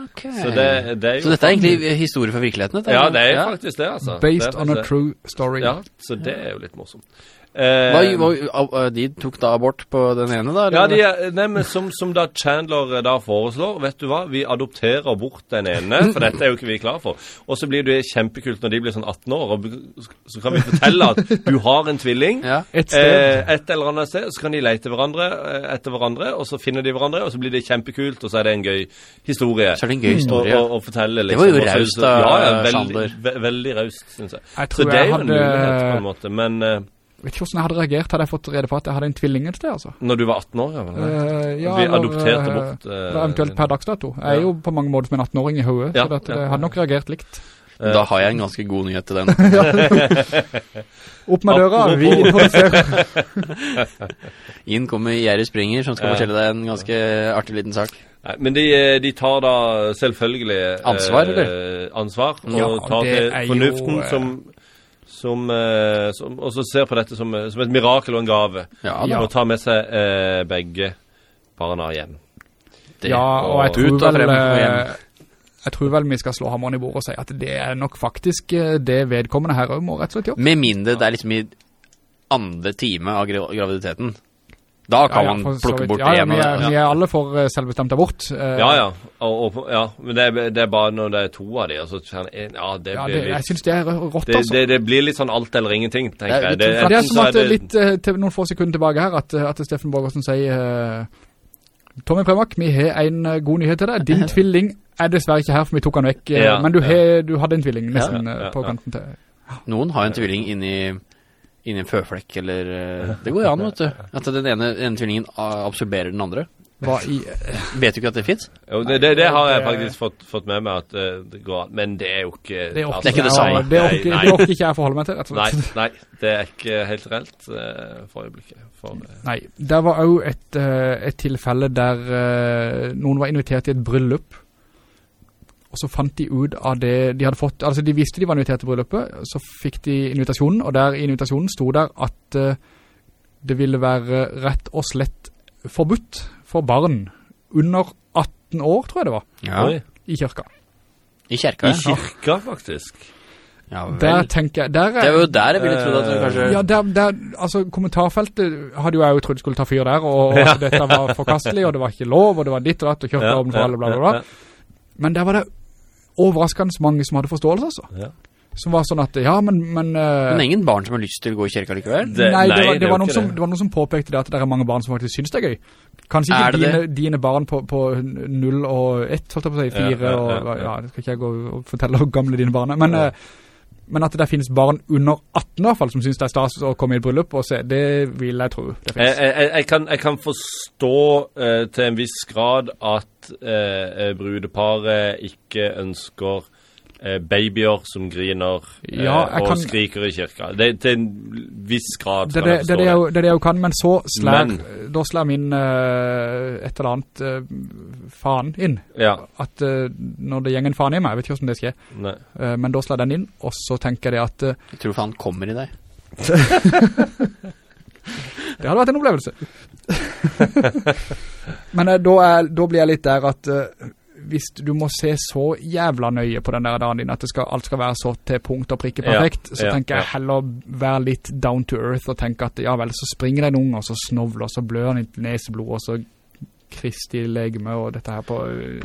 ok. Så, det, det er jo Så dette er egentlig historie fra virkeligheten? dette? Ja, det er Ja. faktisk det, altså. Based det er on a true story. Ja, så det er jo litt morsomt. Eh, Hva, hva, de tok da abort på den ene, da? Ja, de er, nei, men som, som da Chandler eh, da foreslår, vet du hva, vi adopterer bort den ene, for dette er jo ikke vi klar for. Og så blir det kjempekult når de blir sånn 18 år, og så kan vi fortelle at du har en tvilling, Ja. Et sted. eh, et eller annet sted, så kan de lete hverandre, eh, etter hverandre, og så finner de hverandre, og så blir det kjempekult, og så er det en gøy historie. Så er det en gøy historie. Og, og, og fortelle Det liksom. var jo så- raust av Ja, ja, veldig, Chandler. ve veldig raust, synes jeg. Jeg Så tror det er jo en mulighet på en måte, men eh, Vet ikke hvordan jeg hadde reagert Hadde jeg fått rede på at jeg hadde en tvilling et sted altså når du var 18 år, ja, uh, ja, vi eller, adopterte eh, bort uh, eventuelt per dags dato Jeg er jo på mange måter som en 18-åring i høyet, Ja, Så ja. jeg hadde nok reagert likt Da har jeg en ganske god nyhet til den. Opp med døra, vi produserer. Inn kommer Jerry Springer, som skal fortelle deg en ganske artig liten sak. Nei, men de, de tar da selvfølgelig Ansvar, eller? Ansvar, og Ja, tar det til fornuften jo, som, som, eh, som også ser på dette som, eh, som et mirakel og en gave. Ja, da. Og tar med seg eh, begge barna hjem. Det. Ja, og jeg tror ut vel og eh, Jeg tror vel vi skal slå hammeren i bordet og si at det er nok faktisk det vedkommende her må rett og slett jobbe. Med mindre det er liksom i andre time av graviditeten. Da kan Ja, ja, man plukke bort ja, ja, en er, vi er alle for eh, selvbestemt abort eh, Ja, ja. Og, og, ja. Men det er, det er bare når det er to av de, og så kjenner jeg Ja, det ja, blir det, jeg synes det er rått det, altså det, det blir litt sånn alt eller ingenting, tenker er jeg. litt det er som at litt eh, til noen få sekunder tilbake her At, at Steffen Borgersen sier Tommy Premak, vi har en god nyhet til deg Din tvilling er dessverre ikke her For vi tok han vekk Ja, Men du, ja. har- du hadde en tvilling nesten Ja, ja, på kanten til Noen har en tvilling inni, inni en føflekk, eller eh, Det går jo an, vet du. At den ene, ene tvillingen absorberer den andre. Hva i Vet du ikke at det fins? Jo, det, det, det har jeg faktisk fått, fått med meg at eh, det går an. Men det er jo ikke Det orker, Det er ikke det samme. Det orker, ikke, det orker ikke jeg forholde meg til, rett og slett. nei, det er ikke helt reelt eh, for øyeblikket. For, eh, Nei, Det var jo et, eh, et tilfelle der eh, noen var invitert til et bryllup, og så fant de ut av det de hadde fått, altså de visste de var invitert til bryllupet, så fikk de invitasjonen, og der i invitasjonen sto der at eh, det ville være rett og slett forbudt for barn under 18 år, tror jeg det var, Ja. I kirka. I kjerka, I kirka, faktisk. ja Der tenker jeg, der Det var jo der jeg ville trodd at du Eh, kanskje Ja, der, der, altså kommentarfeltet hadde jo jeg jo trodd skulle ta fyr der, og, og dette var forkastelig, og det var ikke lov, og det var ditt og datt, og kjørte Ja, åpnet for alle, bla bla bla. ja, Men der var det overraskende mange som hadde forståelse, altså. ja. Som var sånn at, ja, men... Men, uh, Men det ingen barn som har lyst til å gå i kirka likevel? Det- nei, det, var, det det, var noen som, det. det var noen som påpekte det at det er mange barn som faktisk synes det er gøy. Kanskje ikke dine, dine barn på, på 0 og 1, holdt jeg på å si, 4 Ja, ja, ja, og, ja. det skal ikke jeg gå og fortelle hvor gamle dine barn er, men, Ja. Men at det finnes barn under 18 i hvert fall, som synes det er stas å komme i et bryllup og se, det vil jeg tro det finnes. jeg, jeg, kan, jeg kan forstå uh, til en viss grad at eh, brudeparet ikke ønsker babyer som griner eh, Ja, og kan- skriker i kirka. Det, til en viss grad Det kan det, jeg det, forstå det, jeg, det er det jeg kan, men så slær, Men- da slær min eh, et eller annet eh, faen inn. Ja, At eh, når det gjenger en faen i meg, jeg vet ikke hvordan det skjer, eh, men da slær den inn, og så tenker jeg at eh, Jeg tror faen kommer i deg. det hadde vært en opplevelse. men eh, da, er, da blir jeg litt der at eh, hvis du må se så jævla nøye på den der dagen din, at det skal, alt skal være så til punkt og prikke Ja, så ja, tenker jeg heller være litt down to earth og tenke at ja vel, så springer det en unge, og så snovler, og så blør han i neseblod, og så Kristi legeme og dette her på,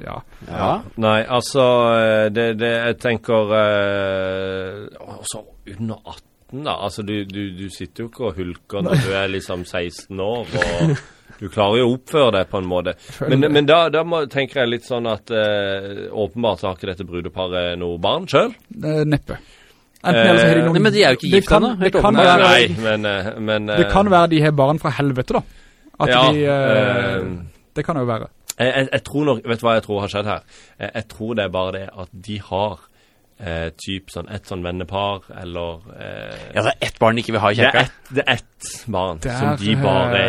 ja. Ja. Nei, altså eh, det, det jeg tenker eh, Altså under 18, da. Altså du, du, du sitter jo ikke og hulker når du er liksom 16 år, og du klarer jo å oppføre deg på en måte. Men, men da, da må, tenker jeg litt sånn at eh, åpenbart så har ikke dette brudeparet noe barn sjøl. Eh, neppe. Eh, noen... nei, men de er jo ikke det gift ennå, det kan være- Nei, men, eh, men Det kan være de har barn fra helvete da. At Ja, de... eh, eh, det kan jo være. Jeg, jeg, jeg tror nok, vet du hva jeg tror har skjedd her? Jeg, jeg tror det er bare det at de har eh, typ sånn et sånn vennepar, eller eh, Ja, det er ett barn de ikke vil ha i det, er kirka. ett, det er ett barn Det som er, de bare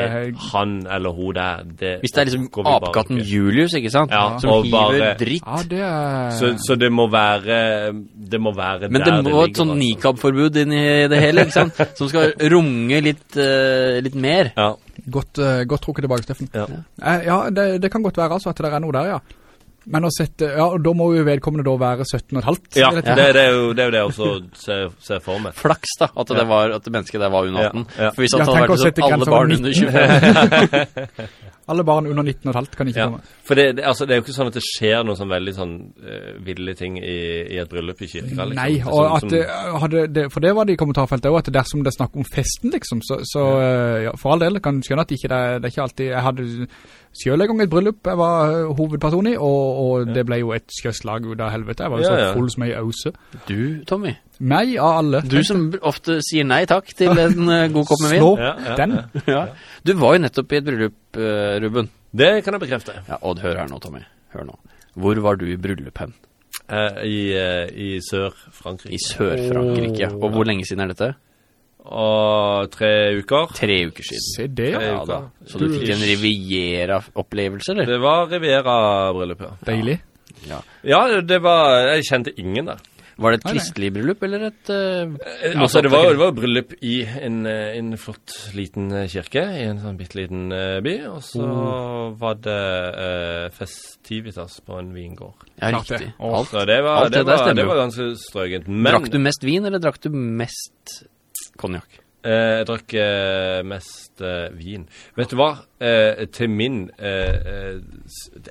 Han eller hun der det Hvis det er liksom apekatten. Julius, ikke sant? Ja, Som hiver bare- dritt. Ja, det er... så, så det må være Det må være Men det der må ligger, et sånn altså. nikab-forbud inn i det hele, ikke sant? Som skal runge litt, uh, litt mer. Ja. Godt, uh, godt trukket tilbake, Steffen. Ja. Eh, ja, det, det kan godt være altså at det er noe der, ja. Men å sette, ja, og da må jo vedkommende da være 17 og et halvt. Ja, det, det, er jo, det er jo det jeg også ser, ser for meg. Flaks da, at det, Ja. var, at det mennesket der var under 18. Ja, ja. For hvis Ja, hadde vært alle barn ved under 25 Alle barn under 19 og et halvt kan ikke Ja. komme. For det, det, altså, det er jo ikke sånn at det skjer noen sånn veldig sånn uh, ville ting i, i et bryllup i kirka. Liksom. Nei, Som- sånn, at som- det, hadde det, for det var det i kommentarfeltet også, at dersom det er snakk om festen, liksom, så, så eh, ja, for all del, kan du skjønne at ikke det, det er ikke alltid, jeg hadde selv en gang et bryllup jeg var eh, hovedperson i, og, og det ble jo et skjøslag ut av helvete, jeg var jo Ja, så ja. full som ei ause. Du, Tommy, Meg av alle. du som ofte sier nei takk til en eh, god kopp med vin. Slå Ja, ja, den. ja. Ja. Du var jo nettopp i et bryllup, eh, Ruben. Det kan jeg bekrefte. Ja, Odd, hør her nå, Tommy. Hør nå. Hvor var du i bryllup hen? Eh, I, i Sør-Frankrike. I Sør-Frankrike, ja. Og hvor lenge siden er dette? Og tre uker. Tre uker siden. Se det, ja. Da. Så du fikk en Riviera-opplevelse, eller? Det var Riviera-bryllup, ja. Deilig. Ja. Ja, det var Jeg kjente ingen der. Var det et kristelig bryllup, eller et Eh, Altså, det var, det var bryllup i en, eh, en flott liten kirke i en sånn bitte liten eh, by. Og så var det uh, festivitas på en vingård. Ja, riktig. Alt. Så det var, Alt det det var, stemmer det var ganske strøgent. Men Drakk du mest vin, eller drakk du mest konjakk? eh, jeg drakk eh, mest eh, vin. Vet du hva? Eh, til min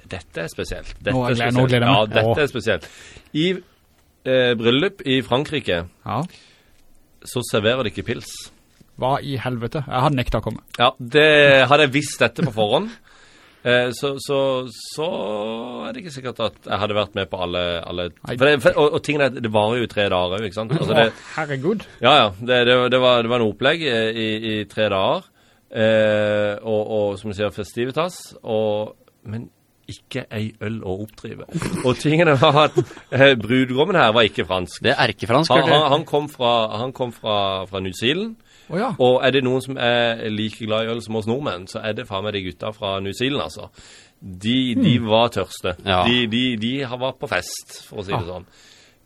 Dette er spesielt. Dette Nå er gleder- nå spesielt. gleder jeg Ja, dette Åh. er spesielt. I eh, bryllup i Frankrike Ja. så serverer de ikke pils. Hva i helvete? Jeg hadde nekta å komme. Ja, det hadde jeg visst dette på forhånd. Eh, så, så, så er det ikke sikkert at jeg hadde vært med på alle, alle Nei. for det, for, og, og tingene, er- det varer jo i tre dager, ikke sant? Altså det, Å, herregud. ja, ja, det, det, det, var, det var en opplegg eh, i, i tre dager, eh, og, og som du sier, festivitas, og men ikke ei øl å oppdrive. Og tingene var at eh, brudgommen her var ikke fransk. Det er erkefransk, Han, hørte han, han kom fra, han kom fra, fra New Zealand. Oh, ja. Og er det noen som er like glad i øl som oss nordmenn, så er det faen meg de gutta fra New Zealand, altså. De, de var tørste. Ja. De, de, de har- var på fest, for å si det Ah. sånn.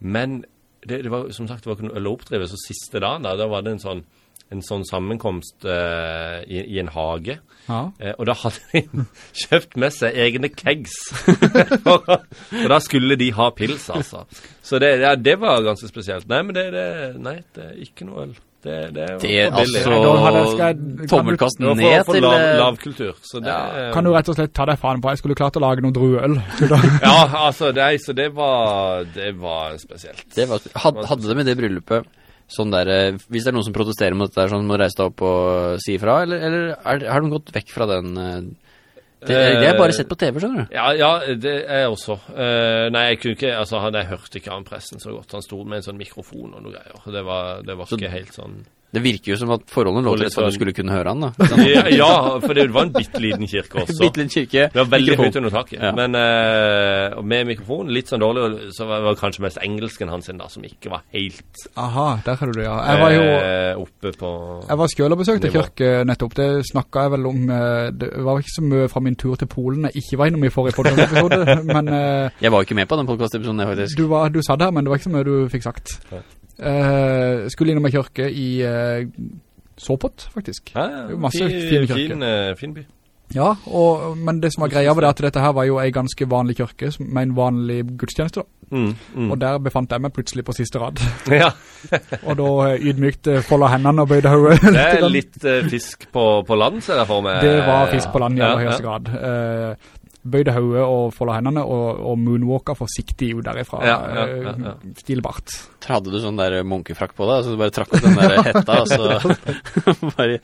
Men det, det var, som sagt, det var ikke noe øl å oppdrive, så siste dagen da, da var det en sånn, en sånn sammenkomst uh, i, i en hage. ja. Uh, og da hadde de kjøpt med seg egne kegs. og, og da skulle de ha pils, altså. Så det, ja, det var ganske spesielt. Nei, men det, det, nei, det er ikke noe øl. Det, det Det er altså tommelkast ned for til lav, kultur. lavkultur. Så det, Kan du rett og slett ta deg faen på, jeg skulle klart å lage noen drueøl. Ja, altså, det, så det var, det var spesielt. Det var, had, hadde det med det bryllupet sånn der, eh, Hvis det er noen som protesterer mot dette, sånn, må reise deg opp og si ifra, eller, eller er, har de gått vekk fra den eh, det, det er bare sett på TV, skjønner du. Ja, ja, det er jeg også. Uh, nei, jeg kunne ikke, altså, han, jeg hørte ikke han pressen så godt. Han sto med en sånn mikrofon og noe greier. Det var, det var Så- ikke helt sånn... Det virker jo som at forholdene lå litt sånn for at du sånn- skulle kunne høre han, da. Ja, ja, for det var en bitteliten kirke også. Bitte liten kirke. Det var veldig mikrofon. høyt under taket. Ja. Men uh, med mikrofon, litt sånn dårlig, så var det kanskje mest engelsken hans da, som ikke var helt Aha, der har du det, ja. Jeg var jo... uh, oppe på Jeg var skjøl og besøkte Nivå. kirke nettopp. Det snakket jeg vel om eh, Det var ikke så mye fra min tur til Polen Jeg ikke var innom i forrige podcast-episode Men uh, Jeg var ikke med på den podcastepisoden, jeg, faktisk. du, var, du sa det her, men det var ikke så mye du fikk sagt Ja. Eh, Skulle innom en kirke i uh, Såpot, faktisk ja, ja, Det masse fi- fine kirker. fin, uh, fin by. Ja, og, men det som var greia var det at dette her var jo en ganske vanlig kirke Med en vanlig gudstjeneste da Mm, mm. Og der befant jeg meg plutselig på siste rad ja, Og da ydmykt eh, hendene og bøyde hodet det er litt uh, fisk på, på land, ser jeg for meg. Det var fisk på land i aller høyeste grad. Eh, bøyde hodet og foldet hendene og, og moonwalka forsiktig ut derifra. Ja, ja, ja, ja. eh, Stilbart. Hadde du sånn der munkefrakk på deg, så du bare trakk opp den der hetta, og så bare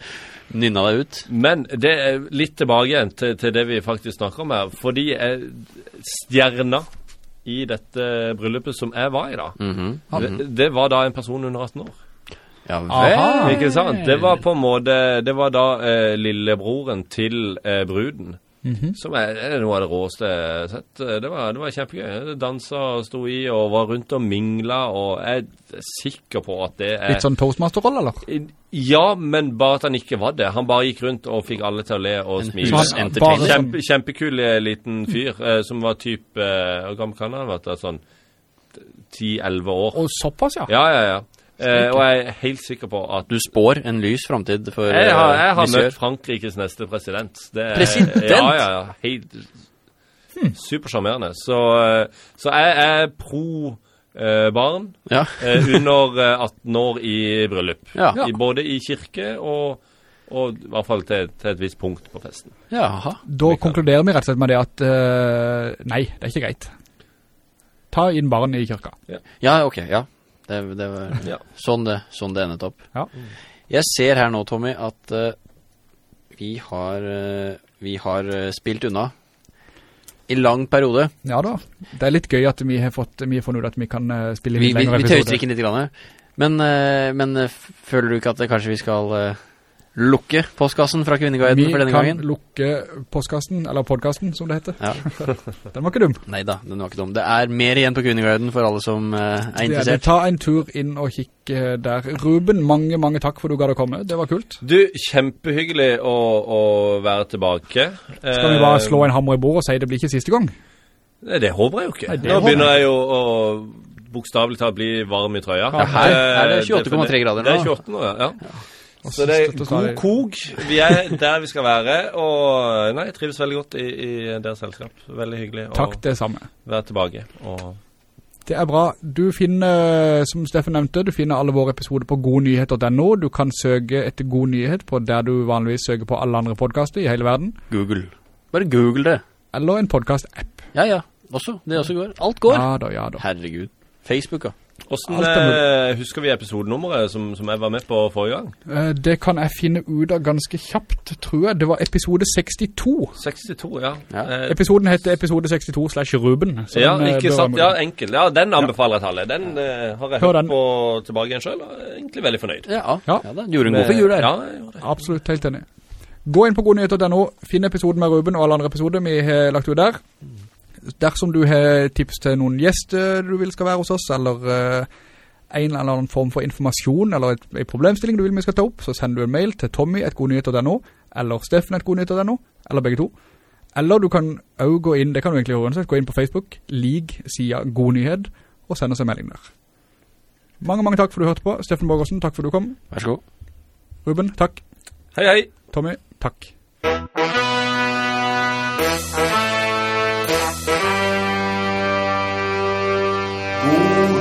nynna deg ut? Men det er litt tilbake igjen til, til det vi faktisk snakker om her. Fordi eh, stjerna i dette bryllupet som jeg var i da, Mhm. det, det var da en person under 18 år. Ja Aha. vel. Ikke sant? Det var på en måte Det var da eh, lillebroren til eh, bruden. Mhm. Som er, er noe av det råeste jeg har sett. Det var, det var kjempegøy. Dansa og sto i og var rundt og mingla, og jeg er sikker på at det er Litt sånn toastmaster-rolle, eller? Ja, men bare at han ikke var det. Han bare gikk rundt og fikk alle til å le og En smile. Sånn, Kjempe, kjempekul eh, liten fyr eh, som var typ eh, gammel kan han ha vært? Sånn 10-11 år. og såpass, ja. Ja, ja, ja. Eh, og jeg er helt sikker på at Du spår en lys fremtid for Jeg har, eh, jeg har møtt Frankrikes neste president. Det er- President? Ja, ja, ja. Helt supersjarmerende. Så, eh, så jeg er pro eh, barn Ja. eh, under eh, 18 år i bryllup. Ja. I, både i kirke og, og i hvert fall til, til et visst punkt på festen. Jaha. Da konkluderer vi rett og slett med det at eh, nei, det er ikke greit. Ta inn barn i kirka. Ja, ok, ja. Det, det var Ja. sånn, det, sånn det endet opp. Ja. Jeg ser her nå, Tommy, at uh, vi har, uh, vi har uh, spilt unna i lang periode. Ja da. Det er litt gøy at vi har fått, mye fornøyd at vi kan spille Vi, litt vi, lengre vi tøyter ikke litt grann. Men, men føler du ikke at det, kanskje vi skal lukke postkassen fra Kvinneguiden Vi for denne kan lukke postkassen, eller podcasten som det heter. Ja. Den var ikke dum. Neida, den var ikke dum. Det er mer igjen på Kvinneguiden for alle som uh, er interessert. er interessert. Ta en tur inn og kikke der. Ruben, mange, mange takk for du ga det komme. Det var kult. Du, kjempehyggelig å, å være tilbake. Skal vi bare slå en hammer i bordet og si det blir ikke siste gang? Nei, det håper jeg jo ikke. Nei, Nå begynner jeg jo å bokstavelig talt bli varm i trøya. Ja, her er det Eh, 28,3 grader nå. Det er nå. 28 nå, ja. ja. Så det er god kog. Vi er der vi skal være, og nei, jeg trives veldig godt i, i deres selskap. Veldig hyggelig Takk, å det samme. være tilbake. Og Det er bra. Du finner, som Steffen nevnte, du finner alle våre episoder på godnyhet.no. Du kan søke etter god nyhet på der du vanligvis søker på alle andre podcaster i hele verden. Google. Bare google det. Eller en podcast-app. Ja, ja. Også. Det også går. Alt går. Ja da, ja da. Herregud. Facebook, da. Er eh, husker vi episodenummeret som, som jeg var med på forrige gang? Eh, Det kan jeg finne ut av ganske kjapt, tror jeg. Det var episode 62. 62, ja. Ja. Eh, Episoden heter episode 62 slash Ruben. ja, den, eh, ikke sant? Ja, enkel. Ja, den anbefaler jeg tallet. alle. Den eh, har jeg Hør hørt den. på tilbake igjen selv, og er egentlig veldig fornøyd. Ja, Ja. ja da. Gjorde en god figur der. Ja. Absolutt helt enig. Gå inn på godnyheter.no, finn episoden med Ruben og alle andre episoder vi har lagt ut der. Dersom du har tips til noen gjester du vil skal være hos oss, eller eh, en eller annen form for informasjon, eller en problemstilling du vil vi skal ta opp, så sender du en mail til tommy.godnyheter.no, eller steffen.godnyheter.no, eller begge to. Eller du kan også gå inn, det kan du egentlig gjøre uansett, gå inn på Facebook, lig sida God Nyhet, og send oss en melding der. Mange, mange takk for du hørte på. Steffen Borgersen, takk for du kom. Vær så god. Ruben, takk. Hei, hei! Tommy, takk. God nyhet.